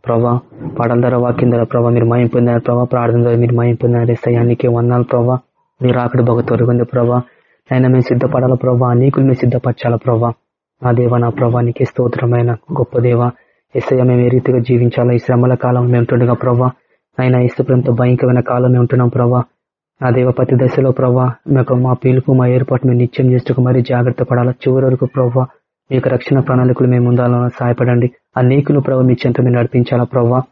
[SPEAKER 2] ప్రభా పాటల ద్వారా వాక్యం ద్వారా ప్రభావ మీరు మాయం పొందారు ప్రభావ ప్రార్థన ద్వారా మీరు మాయం పొందారు. సయానికి వందాలు ప్రభావ మీ రాకడ బాగా తొలగింది ప్రభా ఆయన మేము సిద్ధపడాల ప్రభా నీకులు మేము సిద్ధపరచాల ప్రభా. నా దేవ నా ప్రభా నీకే స్తోత్రమైన గొప్ప దేవ. ఎస్ఐ మేము ఏ రీతిగా జీవించాలా ఈ శ్రమల కాలం మేము ఉంటుండగా ప్రభా. ఆయన ఇష్టప్రేమతో భయంకరమైన కాలం మేము ఉంటున్నాం ప్రభా. నా దేవ ప్రతి దశలో ప్రభా మాకు మా పిలుపు మా ఏర్పాటు మేము నిత్యం చేస్తూ మరీ జాగ్రత్త పడాలా. చివరి వరకు ప్రభా మీ యొక్క రక్షణ ప్రణాళికలు మేము ఉండాలని సహాయపడండి. అనేకులు ప్రభావ మీ చెంత మీరు నడిపించాలా ప్రభా.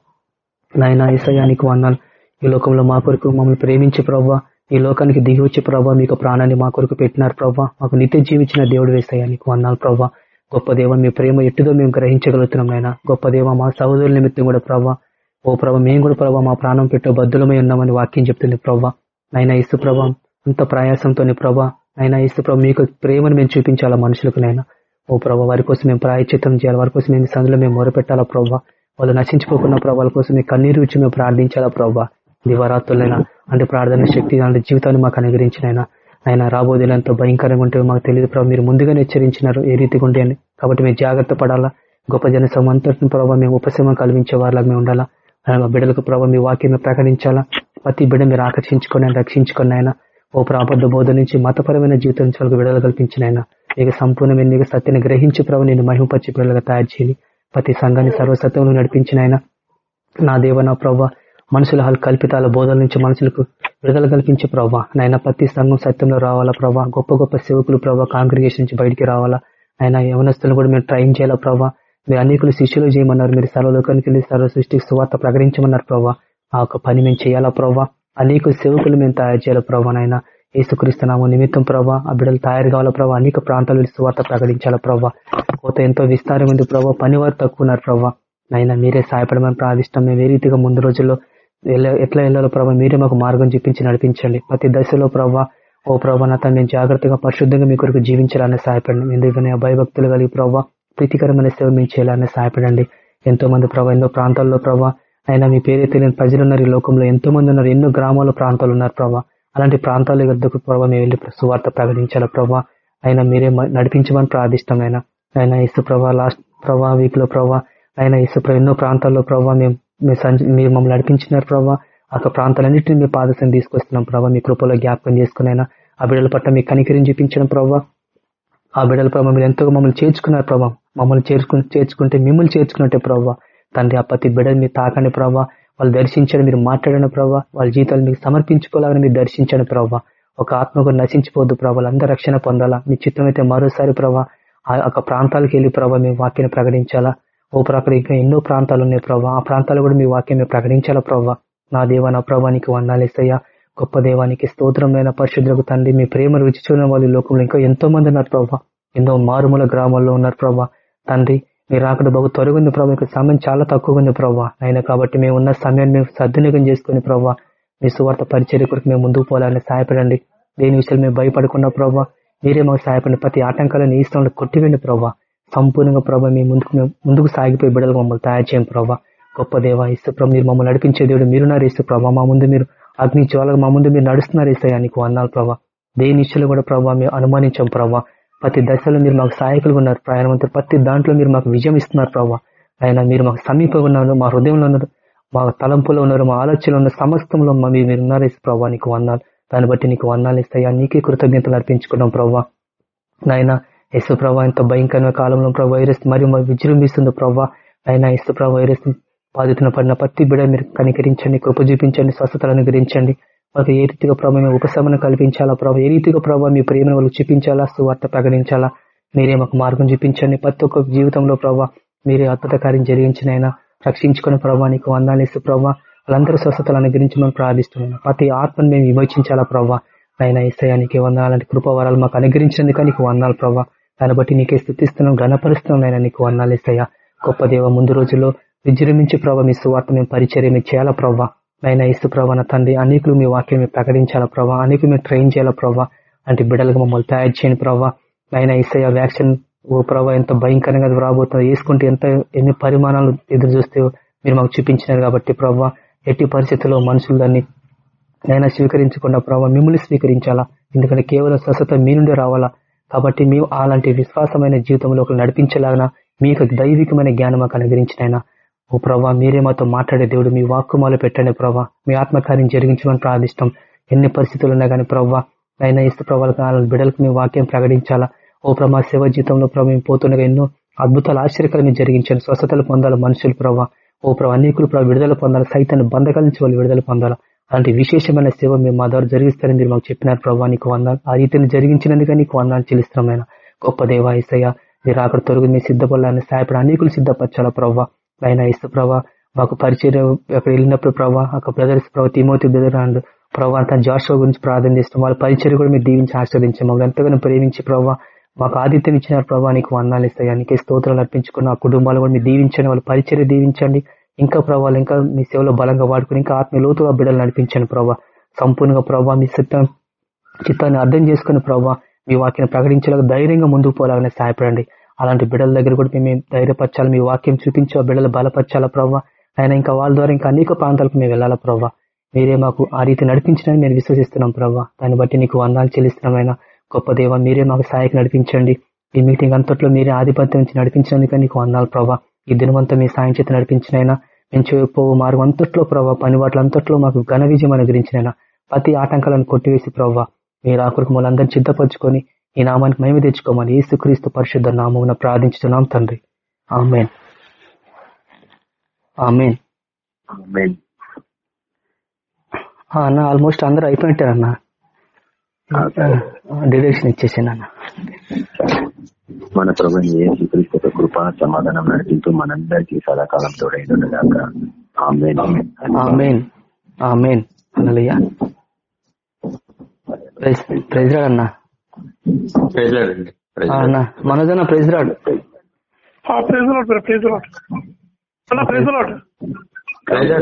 [SPEAKER 2] నాయన ఈసయానికి వందాలు ఈ లోకంలో మా కొరకు మమ్మల్ని ప్రేమించి ప్రభావ ఈ లోకానికి దిగి వచ్చే ప్రభావ మీకు ప్రాణాన్ని మా కొరకు పెట్టినారు ప్రభావ మాకు నిత్య జీవించిన దేవుడు వేసాయానికి వందాలు ప్రభావ గొప్ప దేవ మీ ప్రేమ ఎట్టుదో మేము గ్రహించగలుగుతున్నాం నాయన. గొప్ప దేవ మా సహోదరుల నిమిత్తం కూడా ప్రభావ ఓ ప్రభావ మేము కూడా ప్రభావ మా ప్రాణం పెట్టే బద్దులమై ఉన్నామని వాక్యం చెప్తుంది ప్రభావ నైనా ఇసు ప్రభావ అంత ప్రయాసంతో ప్రభా. నైనా ఇసు ప్రభా మీకు ప్రేమను మేము చూపించాలా మనుషులకు నైనా ఓ ప్రభావ వారి కోసం మేము ప్రాయచిత్తం చేయాలి? వారి కోసం మేము సందులో మేము మొరపెట్టాలా ప్రభావ వాళ్ళు నశించుకోకుండా ప్రభావాల కోసం మీ కన్నీరు ఇచ్చి మేము ప్రార్థించాలా ప్రభావ దివారాత్రులైనా అంటే ప్రార్థన శక్తి అలాంటి జీవితాన్ని మాకు అనుగ్రహించినైనా ఆయన రాబోదేలా ఎంతో భయంకరంగా ఉంటే మాకు తెలియదు ప్రభావ మీరు ముందుగానే హెచ్చరించినారు ఏ రీతిగా ఉంటే అని. కాబట్టి మేము జాగ్రత్త పడాలా. గొప్ప జన సమంతటిని ప్రభావ మేము ఉపశమం కల్పించే వారిలాగా మేము ఉండాలా. మా బిడ్డలకు ప్రభావ మీ వాక్యం ప్రకటించాలా. ప్రతి బిడ్డ మీరు ఆకర్షించుకొని ఆయన రక్షించుకొని ఆయన. ఓ ప్రాబద్ధ బోధ నుంచి మతపరమైన జీవితం నుంచి వాళ్ళకి విడుదల కల్పించిన ఆయన. మీకు సంపూర్ణమైన మీకు సత్యని గ్రహించి ప్రభు నేను మహిమపరిచి పిల్లలుగా తయారు చేయాలి ప్రతి సంఘాన్ని సర్వసత్యంలో నడిపించిన ఆయన. నా దేవ నా ప్రభావ మనుషుల హల్ కల్పితాల బోధల నుంచి మనుషులకు విడుదల కల్పించే ప్రభావ నాయన ప్రతి సంఘం సత్యంలో రావాలా ప్రభా గొప్ప గొప్ప సేవకులు ప్రభావ కాంగ్రిగేషన్ నుంచి బయటికి రావాలా? ఆయన యవనస్తులు కూడా మీరు ట్రైన్ చేయాలా ప్రభావ మీరు అనేకులు శిష్యులు చేయమన్నారు మీరు సర్వలోకానికి వెళ్ళి సర్వ సృష్టికి సువార్త ప్రకటించమన్నారు ప్రభా ఆ యొక్క పని మేము చేయాలా ప్రభా అనేక సేవకులు మేము తయారు చేయాలా ప్రభా నాయన ఏసుక్రీస్తున్నాము నిమిత్తం ప్రభావ ఆ బిడ్డలు తయారు కావాలా ప్రభా అనేక ప్రాంతాలు వెళ్ళి సువార్త ప్రకటించాలా ప్రభావ కోత ఎంతో విస్తారం ఉంది ప్రభావ పనివారు తక్కువ ఉన్నారు ప్రభావ నైనా మీరే సహాయపడమని ప్రార్థిష్టం మేము ఏ రీతిగా ముందు రోజుల్లో ఎట్లా వెళ్ళాలో ప్రభా? మీరే మాకు మార్గం చూపించి నడిపించండి. ప్రతి దశలో ప్రభా ఓ ప్రభా నా తను నేను జాగ్రత్తగా పరిశుద్ధంగా మీ కొరకు జీవించాలని సహాయపడండి. ఎందుకని భయభక్తులు కలిగి ప్రభావ ప్రీతికరమైన సేవ మేము చేయాలని సహాయపడండి. ఎంతో మంది ప్రభావ ఎన్నో ప్రాంతాల్లో ప్రభావ అయినా మీ పేరే తెలియని ప్రజలు ఉన్నారు ఈ లోకంలో. ఎంతో మంది ఉన్నారు ఎన్నో గ్రామాల ప్రాంతాలు ఉన్నారు ప్రభావ అలాంటి ప్రాంతాల వద్దకు ప్రభావ మేము వెళ్ళి సువార్త ప్రకటించాల ప్రభావ ఆయన మీరే మ- నడిపించమని ప్రార్థిస్తాం ఆయన ఆయన ఇసు ప్రభా లాస్ట్ ప్రభా వీక్లో ప్రభా ఆయన ఇసు ఎన్నో ప్రాంతాల్లో ప్రభావ మేము మీ సంచ మీరు మమ్మల్ని నడిపించినారు ప్రభావ ఆ యొక్క ప్రాంతాలన్నింటినీ మీ పాదశం తీసుకొస్తున్నాం ప్రభావ మీ కృపలో జ్ఞాపకం చేసుకునైనా ఆ బిడ్డల పట్ల మీ కనికరిని చూపించడం ప్రభావ ఆ బిడ్డల ప్రభావ మీరు ఎంతో మమ్మల్ని చేర్చుకున్నారు ప్రభావ మమ్మల్ని చేర్చుకుని చేర్చుకుంటే మిమ్మల్ని చేర్చుకున్నట్టే ప్రభావ తండ్రి ఆ ప్రతి బిడ్డలు మీరు తాకండి ప్రభావ వాళ్ళు దర్శించడం మీరు మాట్లాడని ప్రభావ వాళ్ళ జీవితాలు మీకు సమర్పించుకోవాలని మీరు దర్శించండి ప్రభావ ఒక ఆత్మకు నశించిపోద్దు ప్రభావ అందరూ రక్షణ పొందాలా. మీ చిత్తం అయితే మరోసారి ప్రభావ ఆ యొక్క ప్రాంతాలకు వెళ్ళి ప్రభావ మీ వాక్యను ప్రకటించాలా. ఓ ప్రకారం ఇంకా ఎన్నో ప్రాంతాలు ఉన్నాయి ప్రభావ ఆ ప్రాంతాలు కూడా మీ వాక్యం ప్రకటించాలా ప్రభావ నా దేవ నా ప్రభానికి వందాలేసయ్యా గొప్ప దేవానికి స్తోత్రమైన పరిశుద్ధులకు తండ్రి. మీ ప్రేమ రుచి చూడని వాళ్ళు లోకంలో ఇంకా ఎంతో మంది ఉన్నారు ప్రభావ ఎన్నో మారుమూల గ్రామాల్లో ఉన్నారు ప్రభా తండ్రి మీరు అక్కడ బాగు త్వరగుంది ప్రభావ ఇక్కడ సమయం చాలా తక్కువగా ఉంది ప్రభావ అయినా కాబట్టి మేము ఉన్న సమయాన్ని మేము సద్వినియోగం చేసుకుని ప్రభావ మీ సువార్త పరిచర్య కొరకు మేము ముందుకు పోవాలని సహాయపడండి. దేని విషయాలు మేము భయపడకుండా ప్రభావ మీరే మాకు సహాయపడండి. ప్రతి ఆటంకాలను ఈ స్థలంలో కొట్టివేండి ప్రభావ సంపూర్ణంగా ప్రభావ మీ ముందుకు మేము ముందుకు సాగిపోయి బిడ్డలు మమ్మల్ని తయారు చేయం ప్రభావ గొప్ప దేవ ఇసు ప్రభు మీరు మమ్మల్ని నడిపించే దేవుడు మీరున్నారు ఇసు ప్రభావ మా ముందు మీరు అగ్ని జ్వాలకు మా ముందు మీరు నడుస్తున్నారు ఇస్తాయా నీకు అన్నాలు ప్రభావ దేని ఇష్టలు కూడా ప్రభావ మేము అనుమానించాం ప్రభావ ప్రతి దశలో మీరు మాకు సహాయకులుగా ఉన్నారు ప్రయాణవంతులు. ప్రతి దాంట్లో మీరు మాకు విజయం ఇస్తున్నారు ప్రభావ ఆయన మీరు మాకు సమీపంగా ఉన్నారు మా హృదయంలో ఉన్నారు మా తలంపులో ఉన్నారు మా ఆలోచనలో ఉన్న సమస్తంలో మా మీరు మీరు ఇసు ప్రభావ నీకు వన్నాలు దాన్ని బట్టి నీకు వన్నాలు ఇస్తాయా నీకే కృతజ్ఞతలు అర్పించుకున్నాం ప్రభావ నాయన యేసు ప్రభా ఇంత భయంకరమైన కాలంలో ప్రభావ వైరస్ మరియు మరి విజృంభిస్తుంది ప్రభావ ఆయన యేసు ప్రభావ వైరస్ బాధితున్న పడిన ప్రతి బిడ మీరు కనికరించండి కృప చూపించండి స్వస్థతలు అనుగ్రహించండి. వాళ్ళకి ఏ రీతిగా ప్రభావ మేము ఉపశమనం కల్పించాలా ప్రభావ ఏ రీతిగా ప్రభావ మీ ప్రేమను వాళ్ళకి చూపించాలా? సువార్త ప్రకటించాలా? మీరే మాకు మార్గం చూపించండి. ప్రతి ఒక్క జీవితంలో ప్రభావ మీరే అద్భుత కార్యం జరిగించిన అయినా రక్షించుకున్న ప్రభావ నీకు వందాలేసు ప్రభావ వాళ్ళందరూ స్వస్థతలు అనుగ్రహించమని ప్రార్థిస్తున్నాను. ప్రతి ఆత్మను మేము విమోచించాలా ప్రభావ ఆయన ఇస్తాయానికి వందాలంటే కృపవరాలు మాకు అనుగ్రహించినందుక నీకు వందాలు ప్రభావ దాన్ని బట్టి నీకే స్థుతిస్తున్నాం ఘనపరుస్తున్నాం ఆయన నీకు వందాలు గొప్ప దేవ ముందు రోజుల్లో విజృంభించి ప్రభావ మీ సువార్త మేము పరిచర్య మేము చేయాలా ప్రభావ నాయన ఇసు ప్రభా నా తండ్రి అనేకులు మీ వాక్యం మేము ప్రకటించాలా ప్రభావ అనేకులు మేము ట్రైన్ చేయాలా ప్రభావ అంటే బిడ్డలకు మమ్మల్ని తయారు చేయండి ప్రభావ నాయన ఇసయ వ్యాక్సిన్ ఓ ప్రభావ ఎంత భయంకరంగా రాబోతుందో వేసుకుంటే ఎంత ఎన్ని పరిమాణాలు ఎదురు చూస్తే మీరు మాకు చూపించినారు కాబట్టి ప్రవ్వా ఎట్టి పరిస్థితుల్లో మనుషులు దాన్ని నైనా స్వీకరించకుండా ప్రభావ మిమ్మల్ని స్వీకరించాలా? ఎందుకంటే కేవలం స్వస్థత మీ నుండి రావాలా? కాబట్టి మేము అలాంటి విశ్వాసమైన జీవితంలో ఒకరు నడిపించేలాగా మీకు దైవికమైన జ్ఞానం మాకు అనుగ్రహించినైనా ఓ ప్రభా మీరే మాతో మాట్లాడే దేవుడు మీ వాక్కు మాలో పెట్టండి ప్రభా మీ ఆత్మకార్యం జరిగించమని ప్రార్థిస్తాం. ఎన్ని పరిస్థితులు ఉన్నా కానీ ప్రభా అయినా ఇస్తు ప్రభావాల బిడ్డలకు మీ వాక్యం ప్రకటించాలా? ఓ ప్రభా శివ జీవితంలో ప్రభు మేము పోతుండగా ఎన్నో అద్భుతాలు ఆశ్చర్యకాలు మీరు జరిగించాను స్వస్థతలు పొందాలి మనుషులు ప్రభావ ఓ ప్రభా అనేకులు ప్రభావ విడుదల పొందాలి? సైతాన్ని బంధకాల నుంచి వాళ్ళు విడుదల పొందాలి? అలాంటి విశేషమైన సేవ మీరు మా ద్వారా జరిగిస్తారని మీరు మాకు చెప్పినారు ప్రభావ నీకు వందాలు ఆ రీతిని జరిగించినందుకే నీకు వందాలు చెల్లిస్తున్నాం గొప్ప దేవ ఇసయ్య మీరు అక్కడ తొలగి మీ సిద్ధపడాలని సాయపడి అనేకులు సిద్ధపరచాల ప్రభావ ఆయన ఇసు ప్రభా మాకు పరిచయం అక్కడ వెళ్ళినప్పుడు ప్రభావ అక్కడ బ్రదర్స్ ప్రభావ తిమోతి బ్రదర్ అండ్ ప్రభావ అంతా జాషో గురించి ప్రార్థన చేస్తాం వాళ్ళ పరిచయం కూడా మీరు దీవించి ఆస్వాదించాం మమ్మల్ని ఎంతగానో ప్రేమించి ప్రభావ మాకు ఆదిత్యం ఇచ్చిన ప్రభావ నీకు వందాలు ఇస్తాయి నీకే స్తోత్రాలు అర్పించుకున్న. ఆ కుటుంబాలు కూడా మీరు దీవించండి వాళ్ళ పరిచయం దీవించండి. ఇంకా ప్రభావ ఇంకా మీ సేవలో బలంగా వాడుకుని ఇంకా ఆత్మీయ లోతుగా బిడ్డలు నడిపించండి ప్రభావ సంపూర్ణంగా ప్రభావ మీ సిద్ధం చిత్తాన్ని అర్థం చేసుకుని ప్రభావ మీ వాక్యం ప్రకటించేలాగా ధైర్యంగా ముందుకు పోలాగానే సహాయపడండి. అలాంటి బిడ్డల దగ్గర కూడా మేము ధైర్యపరచాలి మీ వాక్యం చూపించి ఆ బిడ్డలు బలపరచాలా ప్రభావ ఆయన ఇంకా వాళ్ళ ద్వారా ఇంకా అనేక ప్రాంతాలకు మేము వెళ్ళాలా ప్రభావ మీరే మాకు ఆ రీతి నడిపించడానికి మేము విశ్వసిస్తున్నాం ప్రభావ దాన్ని బట్టి నీకు వందాలు చెల్లిస్తున్నామైనా గొప్ప దేవ మీరే మాకు సహాయకు నడిపించండి. ఈ మీటింగ్ అంతట్లో మీరే ఆధిపత్యం నుంచి నడిపించినందుకే నీకు వందాలు ప్రభావ ఈ దినవంతా మీ సాయం చేతి నడిపించినైనా మేము చేయకపోవు మార్గం అంతట్లో ప్రభావ పనివాట్ల అంతట్లో మాకు ఘన విజయం అనుగ్రహించినైనా ప్రతి ఆటంకాలను కొట్టివేసి ప్రభావ మీరు ఆకులకు మూలందరినీ సిద్ధపరచుకొని ఈ నామానికి మేము తెచ్చుకోమని యేసుక్రీస్తు పరిశుద్ధ నామం ప్రార్థించుతున్నాం తండ్రి. ఆమెన్. ఆమెన్. అన్న ఆల్మోస్ట్ అందరూ అయిపోయింటారు అన్న. డిరెక్షన్ ఇచ్చేసాను అన్న.
[SPEAKER 1] మన ప్రభు యేసుక్రీస్తు కృప సమాధానం నడిపించు మనందరికీ సదాకాలం తోడైండుగాక ఆమెన్.
[SPEAKER 2] ఆమెన్. ఆమెన్. అన్నయ్య ప్రైజ్ రాడ్ అన్న. అన్న. మనోజన్న praise Lord.
[SPEAKER 4] Praise Lord praise Lord అన్న ప్రైజ్ లాట్
[SPEAKER 1] ప్రైజ్